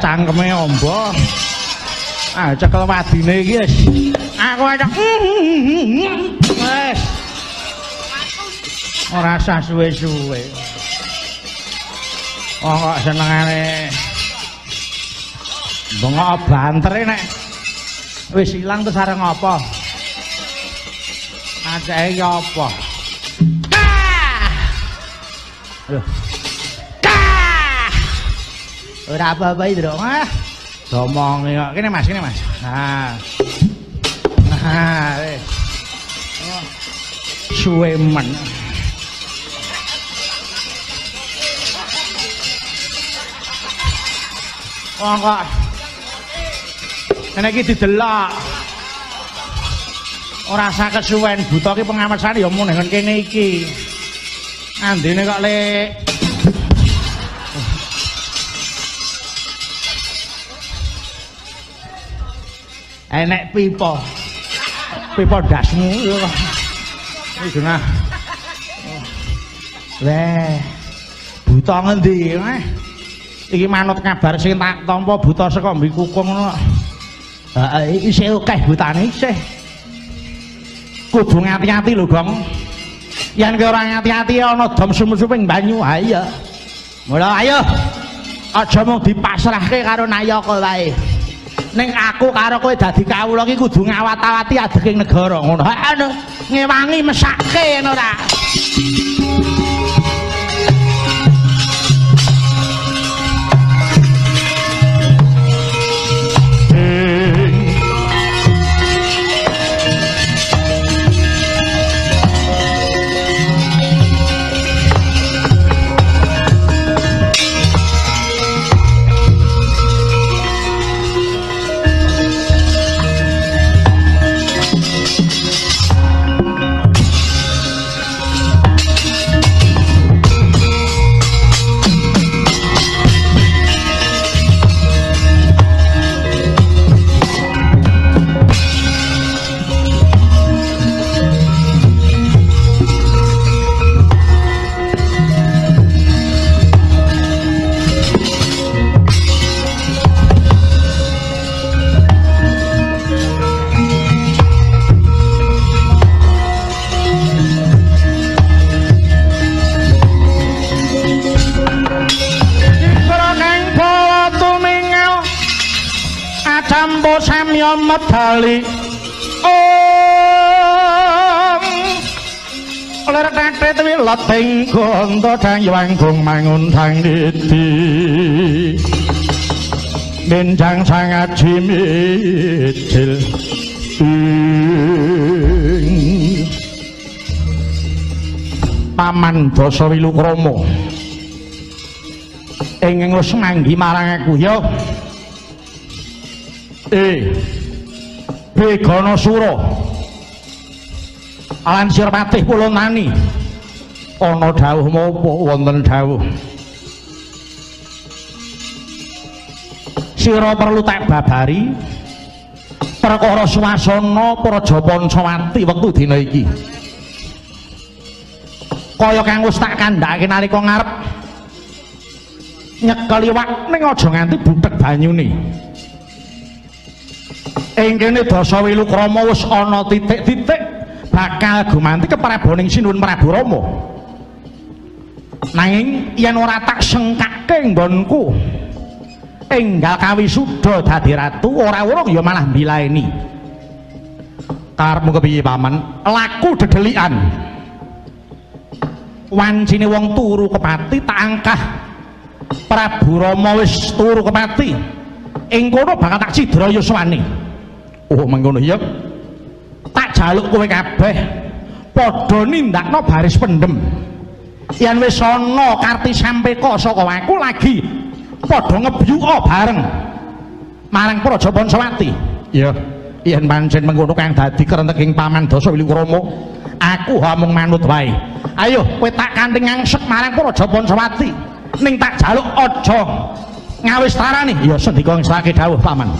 cangkeme ombo. Ah cekel wadine iki wis. Aku aja. Wes. Ora usah suwe-suwe. Oh kok senengane. Bengok bantere nek wis ilang terus areng apa? Acake ya apa? Aduh. Ora apa-apa itu dong. Ah. Ngomong kok. Kene Mas, kene Mas. Nah. Nah. Suwe men. Oh kok. Kene iki didelok. Ora saged suwen buta ki pengawasan ya mun nang kene iki. Andene kok lek enek pipa. Pipa dasmu. Iki nah le buta ngendi meh iki manut kabar sing tak tampa buta saka mbikukung ngono. Heeh isih akeh butane isih. Kudu ngati-ati lho gong. Yen kowe ora ngati-ati ana dom sumu-suming banyu. Ha iya. Mula ayo. Aja mung dipasrahke karo nayaka wae ning aku karo kowe dadi kawula iki kudu ngawat-awati adeking negara ngono. Ha ngewangi mesake ngono ora kali om. Oleh rekan tetwi leting gondo dang wanggung mangun dang didi Benjang sangat jimitil Paman basa wilukrama. Ing Ingin lu marang aku yo Eh Begono Suro Alan Sirpatih Pulau Nani Ono dawuh mopo wonten dawuh Siro perlu tak babari perkara swasana praja Pancawati wektu dina iki. Kaya kang wis tak kandhake nalika ngarep nyekel iwak ning aja nganti butek banyune ing kene dasa wilu krama wis ana titik-titik bakal gumanti keprabaning Sinuwun Prabu Rama. Nanging yen ora tak sengkake nggonku enggal kawisuda dadi ratu ora urung ya malah mbilaeni. Karepmu kepiye paman? Laku dedelikan. Wancine wong turu kepati tak angkah. Prabu Rama wis turu kepati. Ing kono bakal tak cidra yuswane oh mengkono. Ya tak jaluk kowe kabeh. Padha nindakno baris pendem. Yen wis ana karti sampeka saka aku lagi padha ngebyuka bareng. Marang Praja Pancawati ya yen pancen mengkono kang dadi kerenteking paman Dasa Wilikrama aku hamung manut wae. Ayo kowe tak kanting ngangsek marang Praja Pancawati ning tak jaluk aja. Ngawis tarani. Ya sendika ngesake dawuh paman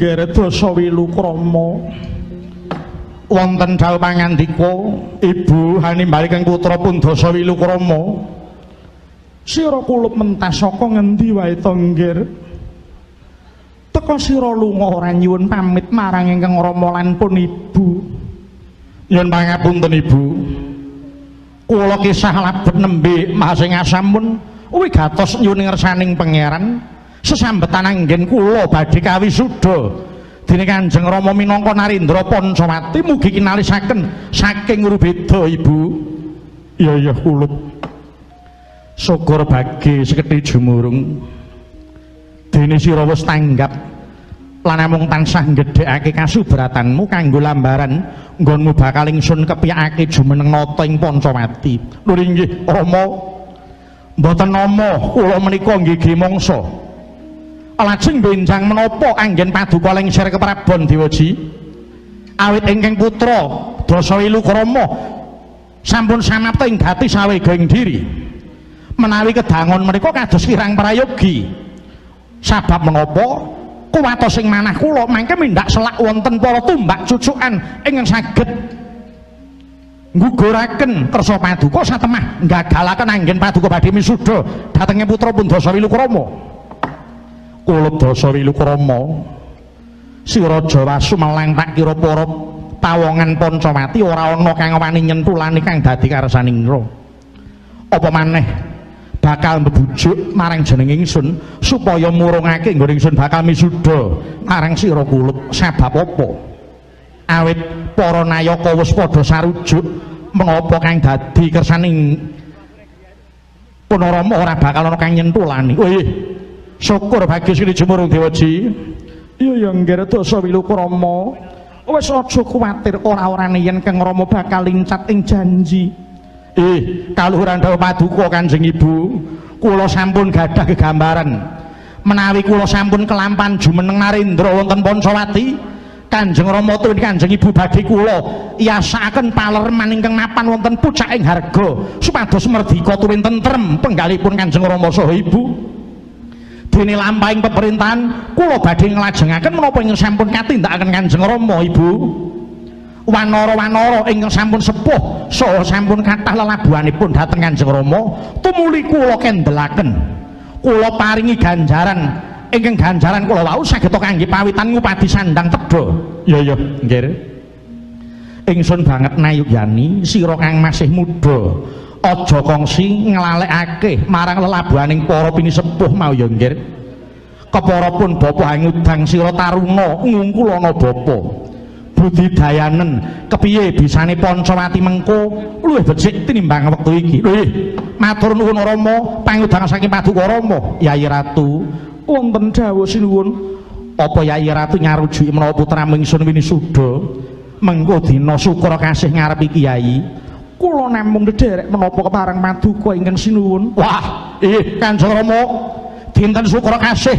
nggere dasa wilukrama wonten dawuh pangandika ibu hanimbali kang putra pun dasa wilukrama sira kulup mentas saka ngendi wae to teka sira lunga ora nyuwun pamit marang ingkang rama lan pun ibu. Yen pangapunten ibu. Kula kisah labet nembe masing asamun wigatos nyuwun ngersaning pangeran sesambetan anggen kula badhe kawisuda. Dene Kanjeng Rama minangka Narendra Pancawati mugi kinalisaken saking rubeda ibu. Iya iya kulup syukur bagi sekethi jumurung. Dene sira wis tanggap. Lan namung tansah gedhekake kasubratanmu kanggo lambaran nggonmu bakal ingsun kepiyake jumeneng nata ing Pancawati. Lho inggih Rama. Mboten nama kula menika nggih mangsa. Lajeng benjang menapa anggen paduka lengser keprabon Dewaji? Awit ingkang putra Dasawilu Krama sampun samapta ing dati sawegeng diri. Menawi kedangon menika kados kirang prayogi. Sabab menapa? kuwatos sing manah kula mangke mindak selak wonten para tumbak cucukan ingkang saged ngguguraken kersa paduka satemah gagalaken anggen paduka badhe misuda dhatenge putra Pundasa Wilukrama kula Dasa Wilukrama sira Jawa sumelang tak kira para pawongan Pancawati ora ana kang wani nyentulani kang dadi karsaning apa maneh bakal mbebujuk marang jeneng ingsun supaya murungake nggon ingsun bakal misuda marang sira kulup sebab apa? Awit para nayaka wis padha sarujuk mengapa kang dadi kersaning Punarama ora bakal ana kang nyentulani. Oh iya syukur bagi sini jemurung dewaji iya ya nggih dosa wilukrama. Wis aja kuwatir ora-orane yen kang Rama bakal lincat ing janji. Eh, kaluhuran dawuh paduka Kanjeng Ibu, kula sampun gadah gegambaran menawi kula sampun kelampan jumeneng Narendra wonten Pancawati, Kanjeng Rama tuwin Kanjeng Ibu badhe kula. Yasakaken palerman ingkang mapan wonten pucaking harga supados merdika tuwin tentrem penggalipun Kanjeng Rama saha Ibu. Dene lampahing pemerintahan kula badhe nglajengaken menapa ingkang sampun katindakaken Kanjeng Rama Ibu. wanara-wanara ingkang sampun sepuh saha sampun kathah lelabuhanipun dhateng Kanjeng Rama tumuli kula kendelaken. Kula paringi ganjaran ingkang ganjaran kula wau saged kangge pawitan ngupadi sandang tedha. Ya ya nggih ingsun banget nayugyani sira kang masih muda aja kongsi nglalekake marang lelabuhaning para pinisepuh mau ya nggih kepara pun bapa ngudang sira taruna ngungkulana bapa. Budidayanen kepiye bisane Pancawati mengko? Luwih becik tinimbang wektu iki. Lho matur nuwun Rama pangudang saking Paduka Rama. Yayi Ratu wonten dawuh sinuwun. Apa Yayi Ratu nyarujuki menawa putra mingsun Winisuda? Mengko dina syukur kasih ngarepi Kiai kula namung dhederek menapa kepareng Paduka ingkang sinuwun. Wah ih Kanjeng Rama dinten syukur kasih.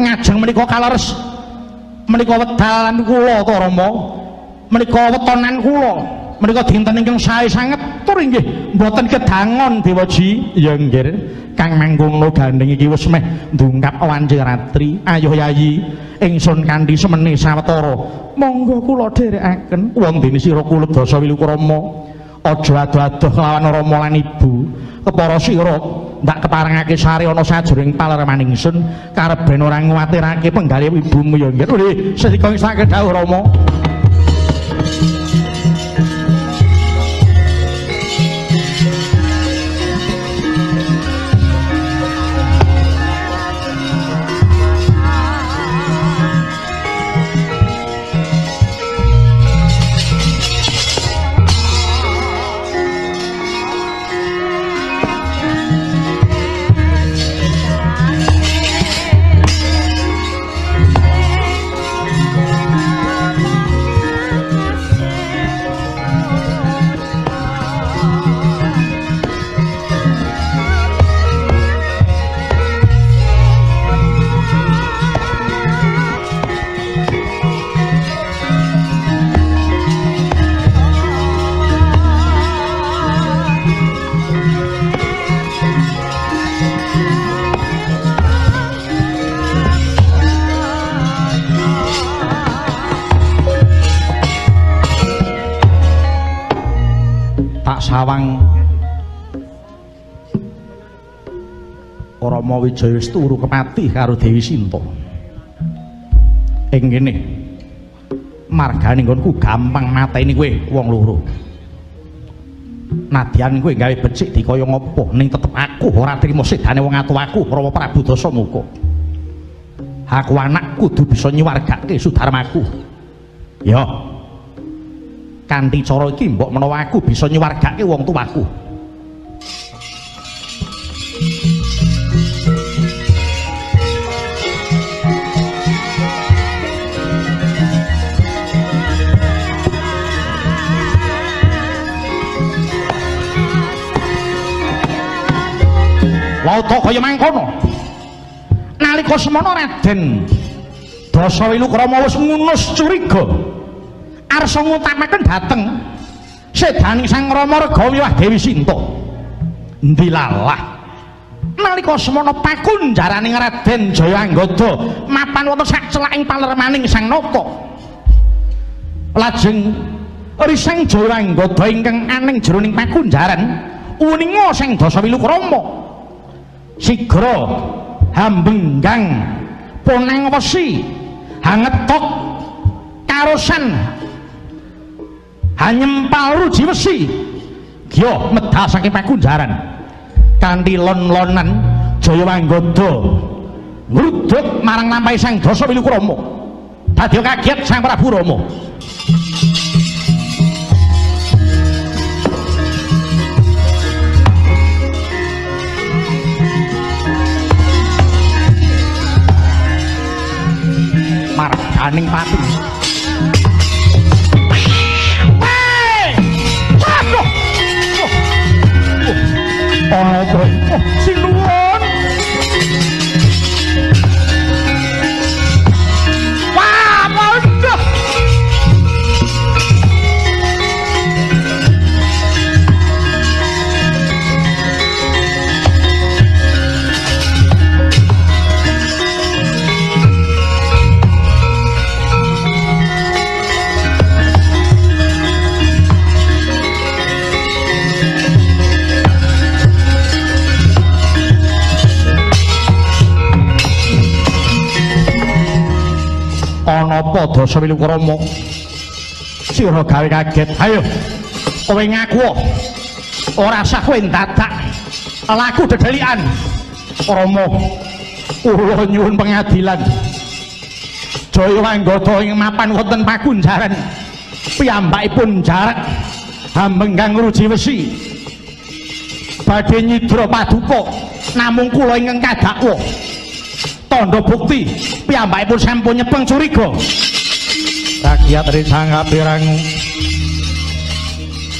Ngajeng menika kaleres. Menika wedalan kula to Rama. Menika wetonan kula. Menika dinten ingkang sae sanget. Tur inggih mboten kedangon Dewaji ya nggih Kang Mangkono gandeng iki wis meh. Ndungkap wanci ratri. Ayo yayi. Ingsun kanthi semene sawetara. Monggo kula dherekaken. Wondene sira kula dasa wilukrama aja ado-ado lawan Rama lan Ibu. Kepara sira ndak keparengake sari ana sajroning palerman ingsun karep ben ora nguwatirake penggalih ibumu ya. Nggih sedika saged dawuh Rama Rama Wijaya wis turu kepati karo Dewi Sinta. Ing kene margane nggonku gampang mateni kowe wong loro. Nadyan kowe gawe becik dikaya ngopo ning tetep aku ora trimo sedane wong atuwaku Rama Prabu Dasamuka. Aku anak kudu bisa nyuwargake sudarmaku. Ya. Kanthi cara iki mbok menawa aku bisa nyuwargake wong tuaku. Lauta kaya mangkono. Nalika semana Raden Dasawilukrama wis ngunus curiga. Arsa ngutamaken dhateng sedaning Sang Rama Rega miwah Dewi Sinta. Ndilalah. Nalika semana pakunjaraning Raden Jayanggada mapan wonten sak celaking palermaning Sang Nata. Lajeng Risang Jayanggada ingkang aning jroning pakunjaran uninga Sang Dasawilukrama sigra hambenggang ponang wesi hangetok karosan hanyempal ruji wesi gyo medal saking pakunjaran kanthi lon-lonan jaya marang lampahe sang dasa wilukrama dadi kaget sang prabu rama kamar aning pati. Oh, my God. Ana apa? Dasa wilukrama sira gawe kaget. Ayo. Kowe ngaku ora usah kowe dadak laku dedelian rama kula nyuwun pengadilan. Jaya wanggata ing mapan wonten pakunjaran. Piyambakipun jarak. Hambenggang ruji wesi. Badhe nyidra paduka. Namung kula ingkang kadakwa tanda bukti piyambakipun sampun nyepeng curiga. Rakyat risang kapirang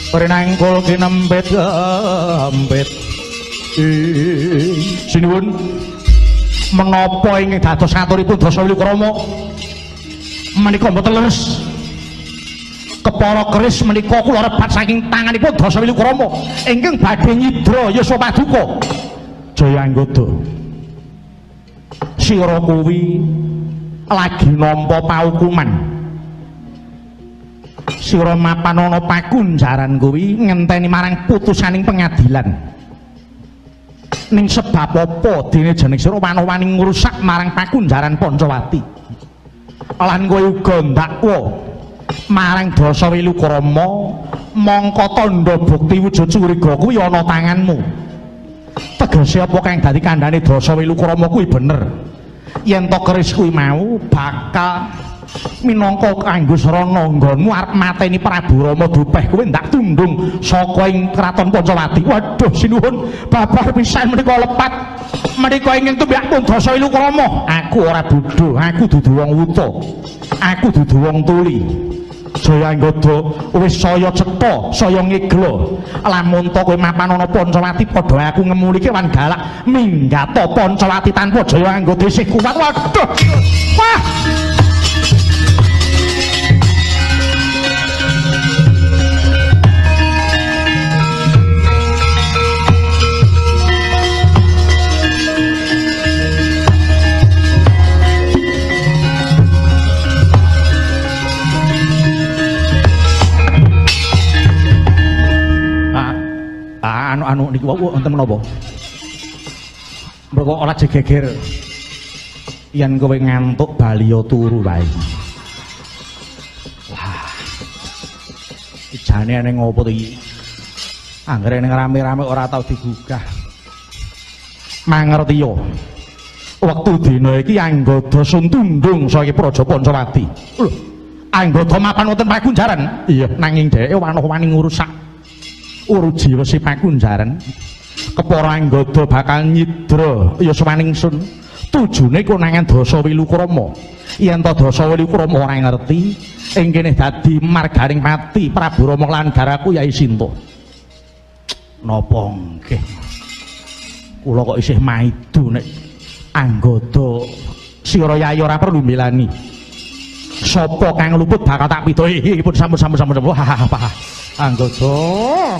prinangkul kinempit empit. Sinuwun. Menapa ingkang dados ngaturipun dasa wilukrama? Menika mboten leres. Kepara keris menika kula rebat saking tanganipun dasa wilukrama. Ingkang badhe nyidra yasa paduka. Jaya anggota sira kuwi lagi nampa paukuman. Sira mapan ana pakunjaran kuwi ngenteni marang putusaning pengadilan. Ning sebab apa dene jeneng sira wani ngrusak marang pakunjaran Pancawati lan kowe uga ndakwa marang Dasa Wilukrama mongko tandha bukti wujud curiga kuwi ana tanganmu tegese apa kang dadi kandhane Dasa Wilukrama kuwi bener. Yen to keris kuwi mau bakal minangka kanggo srana nggonmu arep mateni Prabu Rama Dupeh kowe ndak tundung saka ing kraton Pancawati waduh sinuhun babar pisan menika lepat. Menika ingin pun Dasa Wilukrama aku ora bodho aku dudu wong wuta. Aku dudu wong tuli Jaya Anggada wis saya cetha saya ngigla lamun to kowe mapan ana Pancawati padha aku ngemulike wan galak minggata Pancawati tanpa Jaya Anggada isih kuat. Waduh! Wah anu niki wonten menapa? Mergo ora jegeger. Yen kowe ngantuk bali turu wae. Wah. Jane ning ngopo iki? Anggere ning rame-rame ora tau digugah. Mangerti yo. Wektu dina iki anggota sun tundung saiki Praja Pancawati. Lho, anggota mapan wonten pakunjaran. Iya, nanging dheweke wanoh-wani ngurusak urji wesi pakunjaran. Kepara anggota bakal nyidra ya suwaning sun. Tujune konangan Dasa Wilukrama. Yen ta Dasa Wilukrama ora ngerti, ing kene dadi marganing pati Prabu Rama lan garaku Yai Sinta. Napa nggih? Kula kok isih maidu nek anggota Sira Yai ora perlu milani. Sapa kang luput bakal tak pidho. Pun sampun sampun sampun. Wah, apa? Anggota,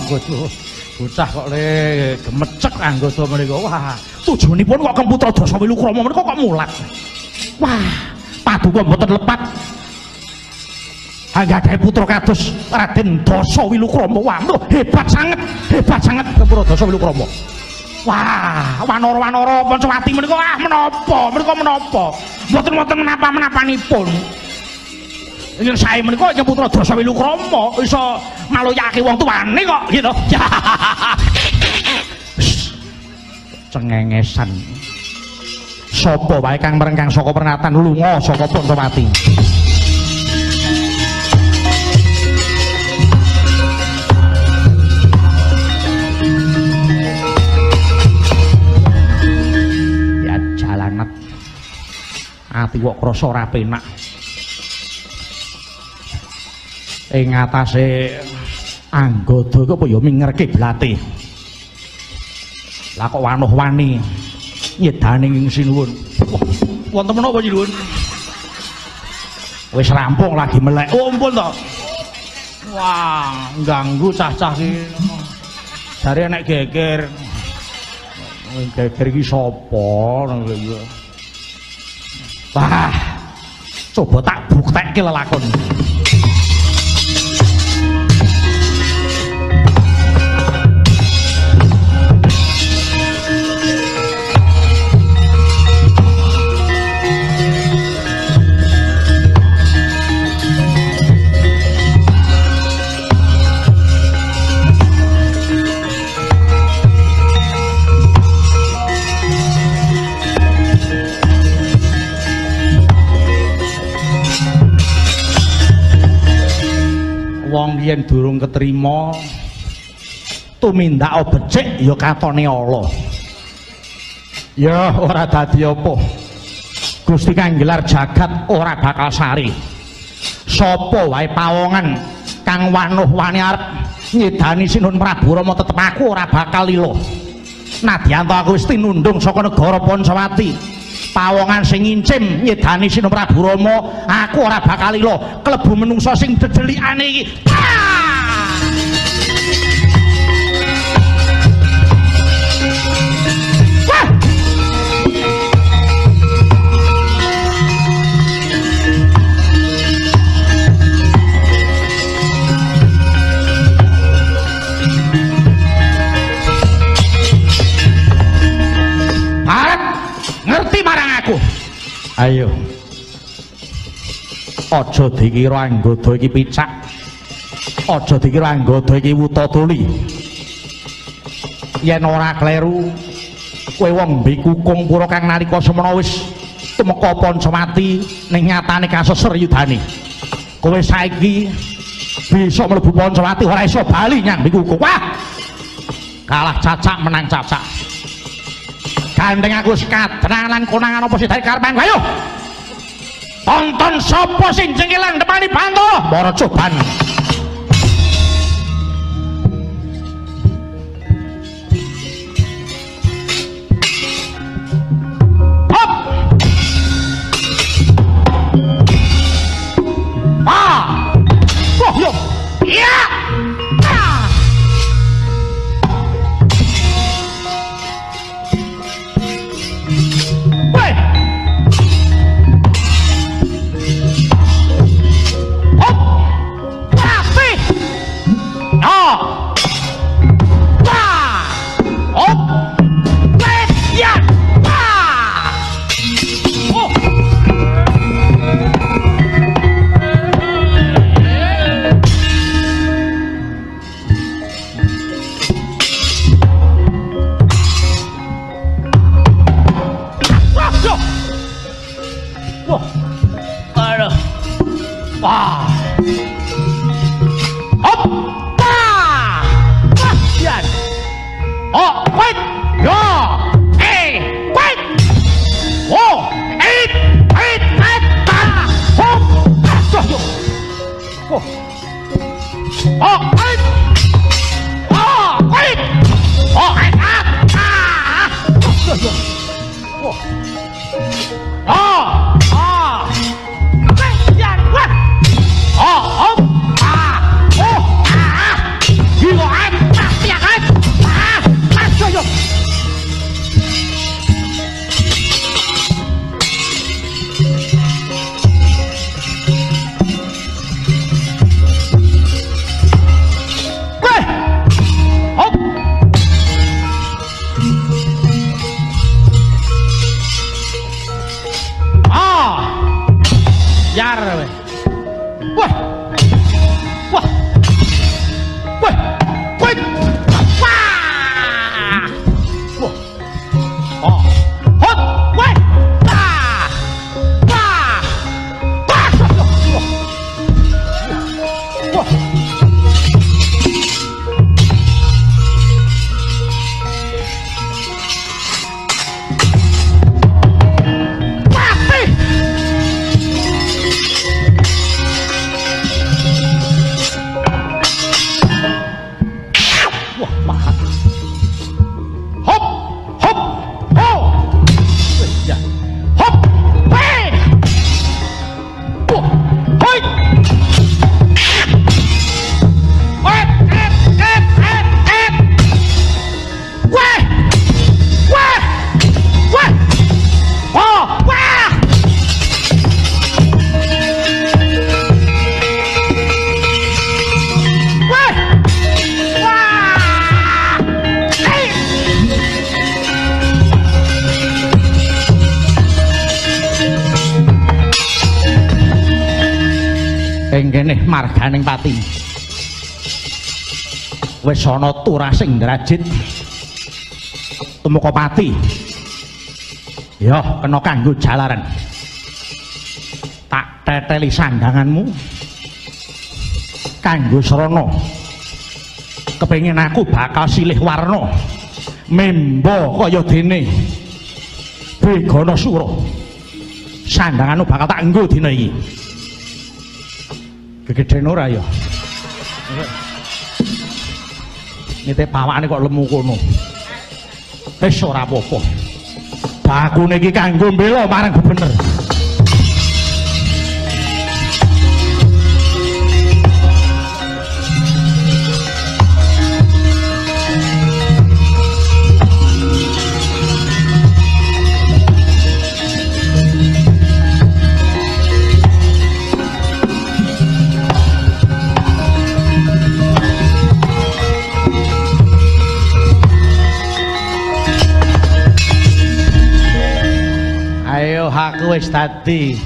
anggota. Bocah kok le gemecek anggota menika. Wah, tujuanipun kok kang putra Dasa Wilukrama menika kok mulat. Wah, paduka mboten lepat. Anggadhahe putra kados Raden Dasa Wilukrama. Wah, hebat sanget, hebat sanget putra Dasa Wilukrama. Wah, wanara-wanara Pancawati menika wah menapa? Menika menapa? Mboten-mboten menapa-menapanipun. Yen sae menika yen putra Dasa Wilukrama iso maluyake wong tuane kok gitu. Cengengesan. Sapa wae kang merengkang saka pernatan lunga saka Pancawati. Ya jalanet. Ati kok krasa ora penak. Ing atase anggota kok apa ya minger kiblate. Lah kok wanuh-wani nyedani ing sinuwun. Wonten menapa nyuwun? Wis rampung lagi melek. Oh ampun to. Wah, ganggu cah-cah iki. Jare nek geger. Geger iki sapa? Wah. Coba tak buktekke lelakon. Yen durung ketrima tumindak becik ya katone Allah. Ya ora dadi apa. Gusti kang gelar jagat ora bakal sari. Sapa wae pawongan kang wanuh wani arep nyedani Sinun Prabu Rama tetep aku ora bakal lilo. Nadyan aku wis tinundung saka negara Pancawati. Pawongan sing ngincim nyedani Sinun Prabu Rama, aku ora bakal lilo. Klebu menungsa sing dedelikane iki. Ayo. Aja dikira anggota iki picak. Aja dikira anggota iki wutatuli. Yen ora kleru, kowe wong mbikukung pura kang nalika semana wis tumeka Pancawati ning nyatane kaseser yudane. Kowe saiki bisa mlebu Pancawati ora iso bali nyang mbikukung. Wah! Kalah cacak menang cacak. Gandeng aku sekadran lan konangan apa sih? Dari karepan ayo. Tonton sopo sing jengkelan depani bantu. Moro coban Wow. Turasing drajit. Tumeka pati. Ya, kena kanggo jalaran. Tak teteli sandanganmu. Kanggo srana. Kepengin aku bakal silih warna. Membo kaya dene. Begana sura. Sandanganmu bakal tak nggo dina iki. Gegeden ora ya? Nite pawakane kok lemu kono. Wis ora apa-apa. Bakune iki kanggo mbela marang bener. Dadi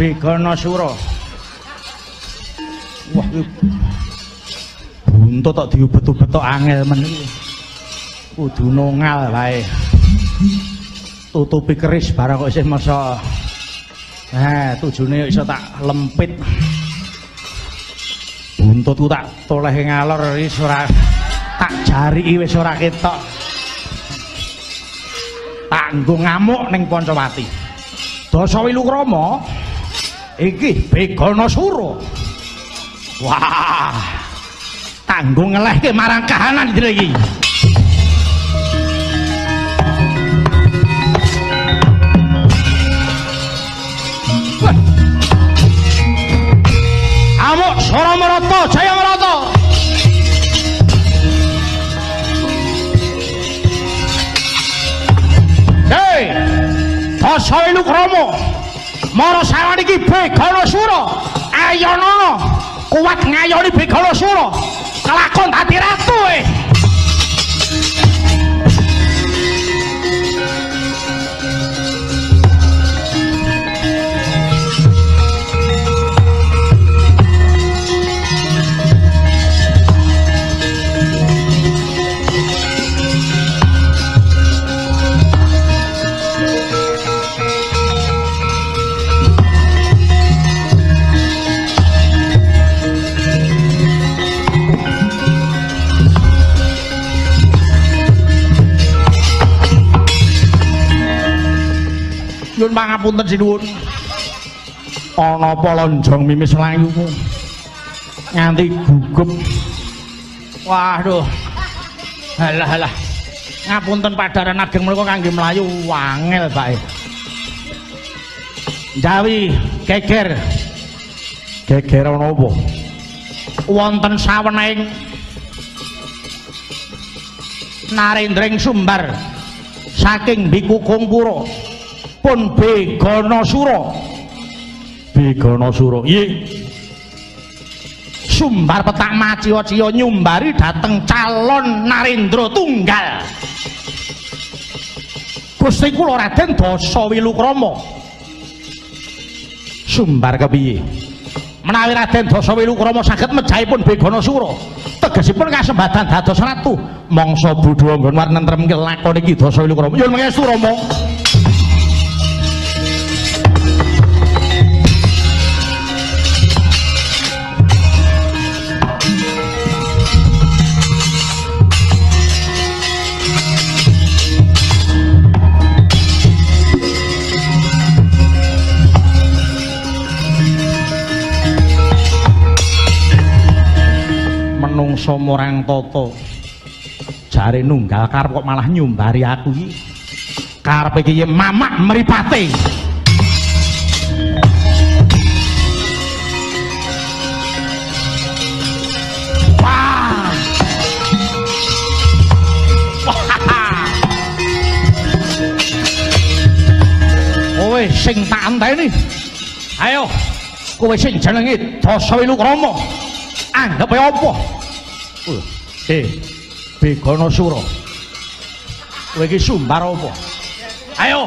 Bigana Sura. Wah, buntut tok diubet-ubet angel men. Kudu nongal wae. Tutupi keris barang kok isih masa. Nah, tujune iso tak lempit. Buntutku tak toleh ngalor wis ora tak jari wis ora ketok. tak nggo ngamuk ning Pancawati. Dasa Wilukrama iki begana sura. Wah. Tak nggo ngelehke marang kahanan iki. Amuk Sora Marata, Jaya Marata. Dasa Wilukrama. Mara sawan iki Begana Sura. Ayana kuat ngayoni Begana Sura. Kelakon dadi ratu eh. Yun pangapunten sinuwun. Ana apa lonjong mimis layumu? Nganti gugup. Waduh. Halah halah. Ngapunten padaran ageng menika kangge mlayu wangel bae. Jawi geger. Geger ana apa? Wonten sawening Narendring Sumbar saking Biku Kungpura pun Begana Sura. Begana Sura. Iye. Sumbar petak maciya-ciya nyumbari dateng calon Narendra tunggal. Gusti kula Raden Dasa Wilukrama. Sumbar kepiye? Menawi Raden Dasa Wilukrama saged mejahipun Begana Sura, tegesipun kasembatan dados ratu. Mangsa budaya nggon warnentremke lakon iki Dasa Wilukrama. Yun mengestu Rama. Menungso murang tata jare nunggal karep kok malah nyumbari aku iki karepe iki mamak! Wah! Kowe sing tak enteni. Ayo, kowe sing jenenge Dasa Wilukrama. Anggep apa? Uh, eh, Begana Sura. Kowe iki sumbar apa? Ayo.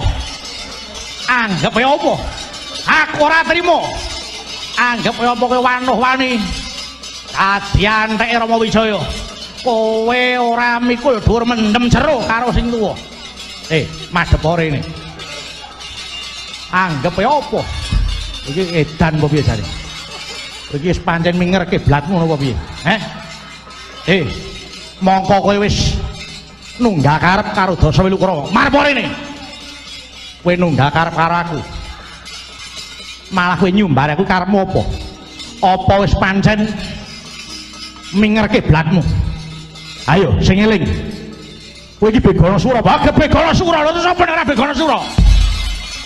Anggep ae apa? Aku ora trimo. Anggep ae apa kowe wanuh-wani. Kadyan tek Rama Wijaya. Kowe ora mikul dhuwur mendem jero karo sing tuwa. Eh, madhep rene. Anggep ae apa? Iki edan apa piye jare? Iki wis pancen mingerke blatmu napa piye? Heh. Eh, mongko kowe wis nunggak karep karo Dasa Wilukrama. Marep rene. Kowe nunggak karep karo aku. Malah kowe nyumbar aku karepmu apa? Apa wis pancen mingerke blatmu? Ayo, sing eling. Kowe iki Begana Sura, bage Begana Sura. Lha terus ora Begana Sura?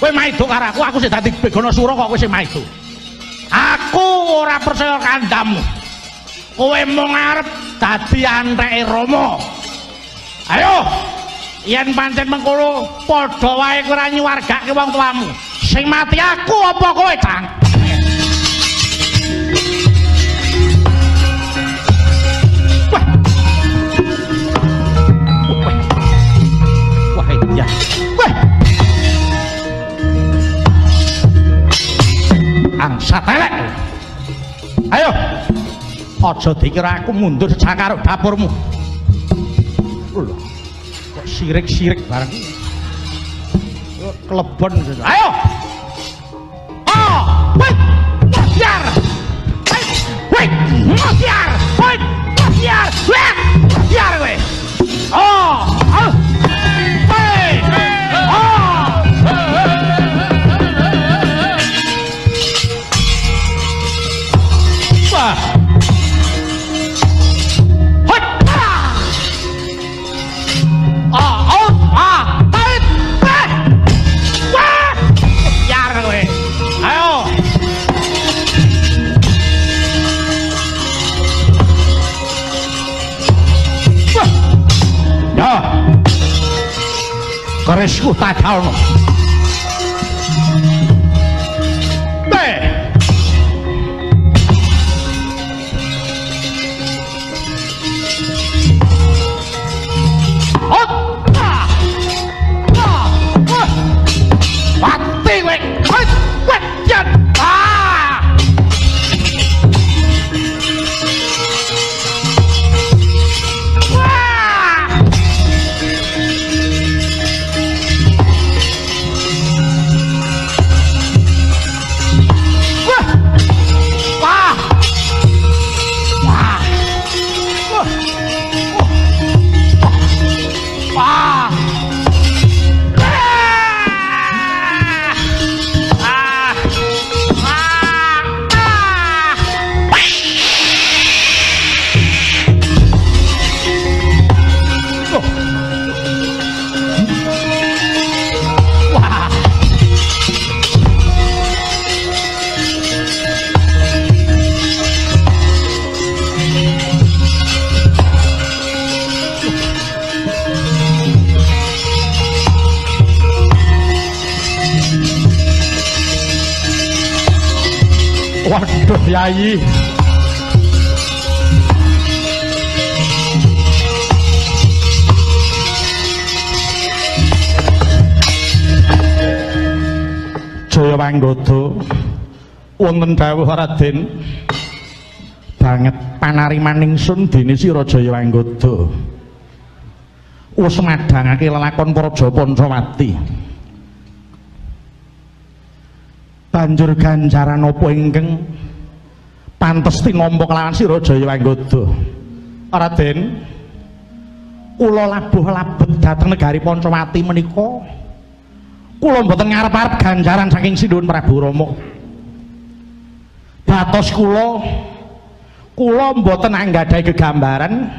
Kowe maido karo aku, aku sing dadi Begana Sura kok kowe sing maido. Aku ora percaya kandhamu. Kowe mung arep dadi anteke Rama. Ayo. Yen pancen mengkono padha wae ora nyuwargake wong tuamu. Sing mati aku apa kowe, Cang? Ayo. Aja dikira aku mundur secakar dapurmu. Kok sirik-sirik bareng. Kelebon gitu. Ayo. Oh. Oh, 的树候打条了。Jaya Panggoda wonten dawuh Raden banget panariman ingsun dene sira Jaya Panggoda wis madhangake lelakon Praja Pancawati. Banjur ganjaran apa ingkang pantes tinampa kelawan sira Jaya Panggoda Raden kula labuh labet dhateng negari Pancawati menika kula mboten ngarep-arep ganjaran saking Sinuhun Prabu Rama. Batos kula kula mboten anggadhahi gegambaran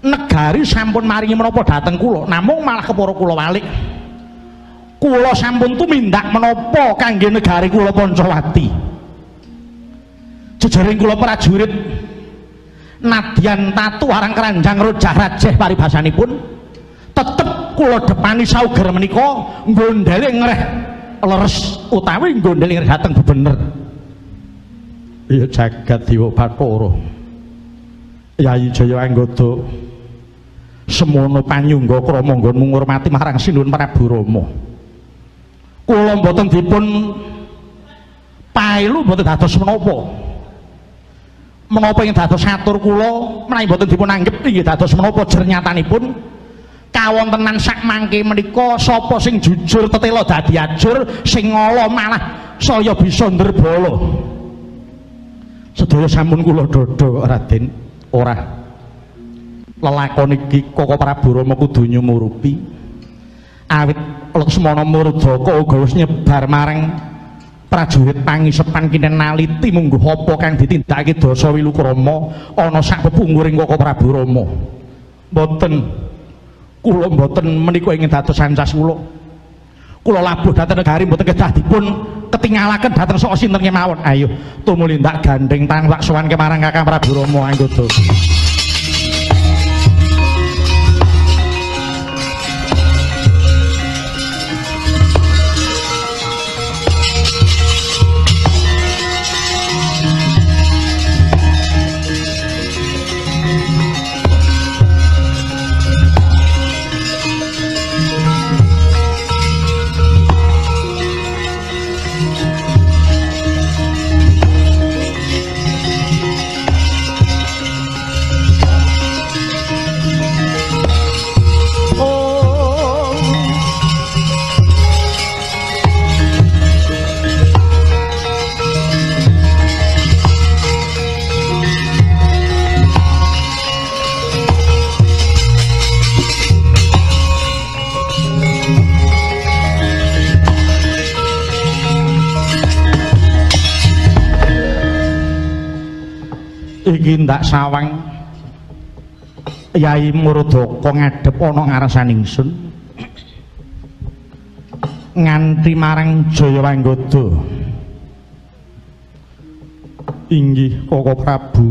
negari sampun maringi menapa dhateng kula, namung malah kepara kula walik. Kula sampun tumindak menapa kangge negari kula Pancawati. Jejaring kula prajurit nadyan tatu arang keranjang rojah rajeh paribasanipun tetep kula depani sauger menika nggondhele ngreh leres utawi nggondhele ngreh dhateng bener ya jagat dewa bathara Yayi Jaya Anggada semono panyungga krama nggon ngurmati marang Sinuhun Prabu Rama. Kula mboten dipun paelu mboten dados menapa. Menapa ing dados atur kula menawi mboten dipun anggep inggih dados menapa jernyatanipun kawontenan sak mangke menika sapa sing jujur tetela dadi ajur sing ngala malah saya bisa ndrbala sedaya sampun kula dodo Raden. Ora. Lelakon iki Koko Prabu Rama kudu nyumurupi. Awit Laksmana Murdaka uga wis nyebar marang prajurit pangisepan kinen naliti mungguh apa kang ditindakake Dasa Wilukrama ana sak pepungguring Koko Prabu Rama. Mboten kula mboten menika ingin dados sancas kula. Kula labuh dhateng negari mboten kedah dipun ketinggalaken dhateng sok sinten kemawon. Ayo tumuli ndak gandeng tang tak sowan kemarang Kakang Prabu Rama anggoda iki ndak sawang. Yai Murdaka ngadhep ana ngaresan ingsun. Nganti marang Jayawanggada. Inggih Koko Prabu.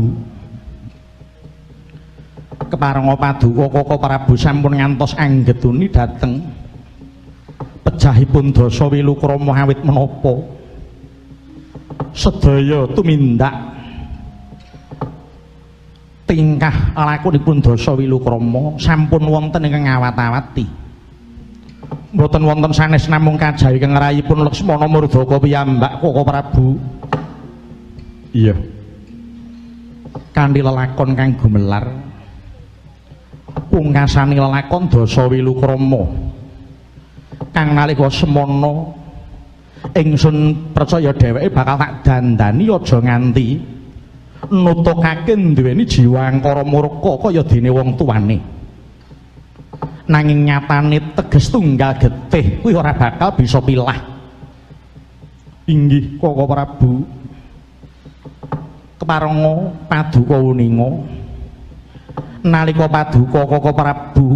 Keparenga paduka Koko Prabu sampun ngantos anggetuni dateng. Pejahipun Dasa Wilukrama awit menapa? Sedaya tumindak tingkah lakunipun Dasa Wilukrama sampun wonten ingkang ngawat-awati. Mboten wonten sanes namung kajawi kang rayipun Laksmana Murdaka piyambak Koko Prabu. Iya. Kanthi lelakon kang gumelar pungkasane lelakon Dasa Wilukrama kang nalika semana ingsun percaya dheweke bakal tak dandani aja nganti nutukake duweni jiwa angkara murka kaya dene wong tuane? Nanging nyatane teges tunggal getih kuwi ora bakal bisa pilah. Inggih koko prabu. Keparenga paduka uninga. Nalika paduka koko prabu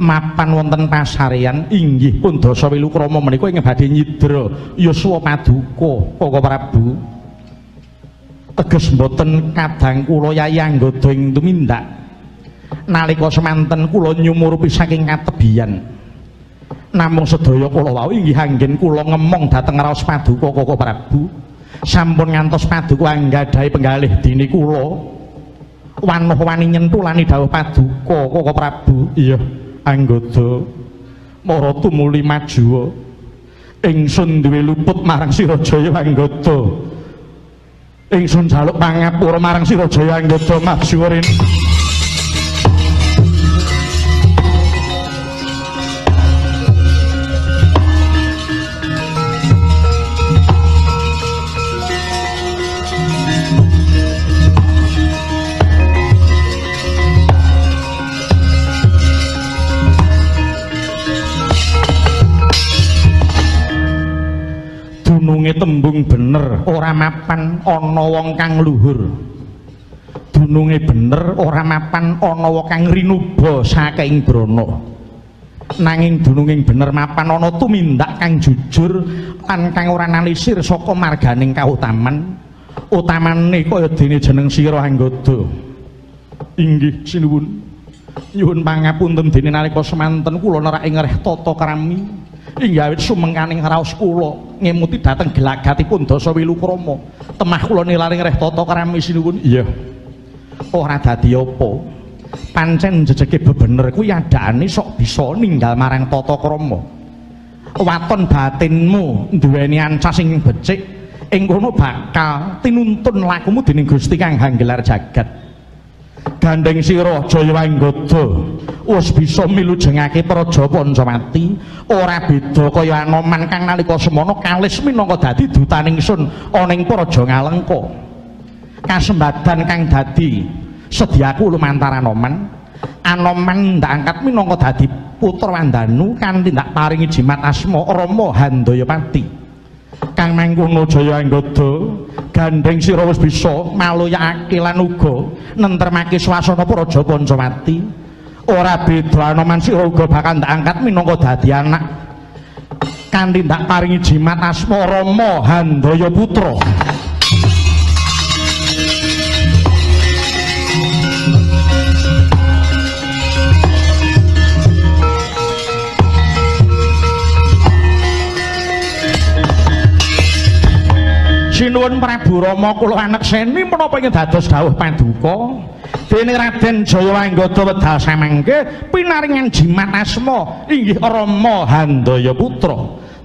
mapan wonten pasarean inggih pun dasa wilukrama menika ing badhe nyidra yuswa paduka koko prabu teges mboten kadang kula yayi anggada ing tumindak. Nalika semanten kula nyumurupi saking katebian. Namung sedaya kula wau inggih anggen kula ngemong dhateng raos paduka Koko Prabu. Sampun ngantos paduka anggadhahi penggalih dini kula. Wanuh wani nyentulani dawuh paduka koko Prabu. Iya anggota mara tumuli maju ingsun duwe luput marang Sira Jaya anggota ingsun jaluk pangapura marang Sira Jaya anggota maju rene dununge tembung bener. Ora mapan ana wong kang luhur. Dununge bener. Ora mapan ana wong kang rinuba saking brana. Nanging dununging bener mapan ana tumindak kang jujur lan kang ora nalisir saka marganing kautaman. Utamane kaya dene jeneng sira anggota inggih sinuwun. Nyuwun pangapunten dene nalika semanten kula nerak ing reh tata krami inggih awit sumengkaning raos kula. Ngemuti dhateng gelagatipun dasa wilukrama temah kula nilaring reh tata krami sinuwun. Iya. Ora dadi apa. Pancen jejeke bebener kuwi adane sok bisa ninggal marang tata krama. Waton batinmu duweni ancas sing becik ing kono bakal tinuntun lakumu dening Gusti Kang Hanggelar jagat gandeng sira Jayawanggada wis bisa milujengake Praja Pancawati ora beda kaya Anoman kang nalika semana kalis minangka dadi dutaning sun ana ing kasembadan kang dadi sediaku lumantar Anoman Anoman ndak angkat minangka dadi putra Wandanu kanthi ndak paringi jimat asma Rama Handayapati kang mangkono Jayawanggada gandeng sira wis bisa maluyake lan uga nentremake swasana Praja Pancawati. Ora beda anoman sira uga bakal ndak angkat minangka dadi anak. Kanthi ndak paringi jimat asma Rama Handaya Putra Sinuwun Prabu Rama kula anak seni menapa ingin dados dawuh paduka dene Raden Jayawanggada wedal samangke pinaringan jimat asma inggih Rama Handaya Putra.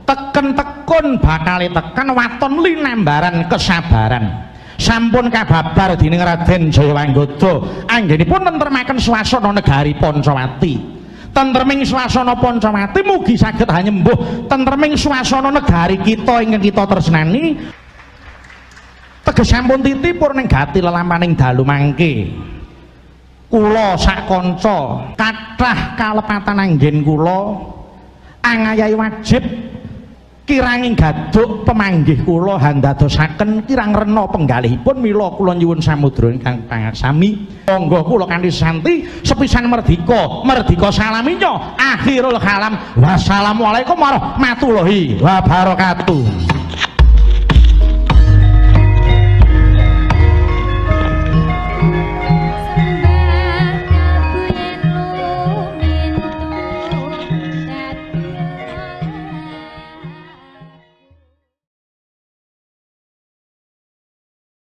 Teken tekun bakal tekan waton linambaran kesabaran. Sampun kababar dening Raden Jayawanggada anggenipun nentremaken swasana negari Pancawati tentreming swasana Pancawati mugi saged hanyembuh tentreming swasana negari kita ingkang kita tresnani teges sampun titipur ning gati lelampaning dalu mangke. Kula sak kanca kathah kalepatan anggen kula angayahi wajib kiranging gaduk pemanggih kula handadosaken kirang rena penggalihipun. Mila kula nyuwun samudra ingkang pangasami. Monggo kula kanthi santi sepisan merdika merdika salaminya akhirul kalam. Wassalamualaikum warahmatullahi wabarakatuh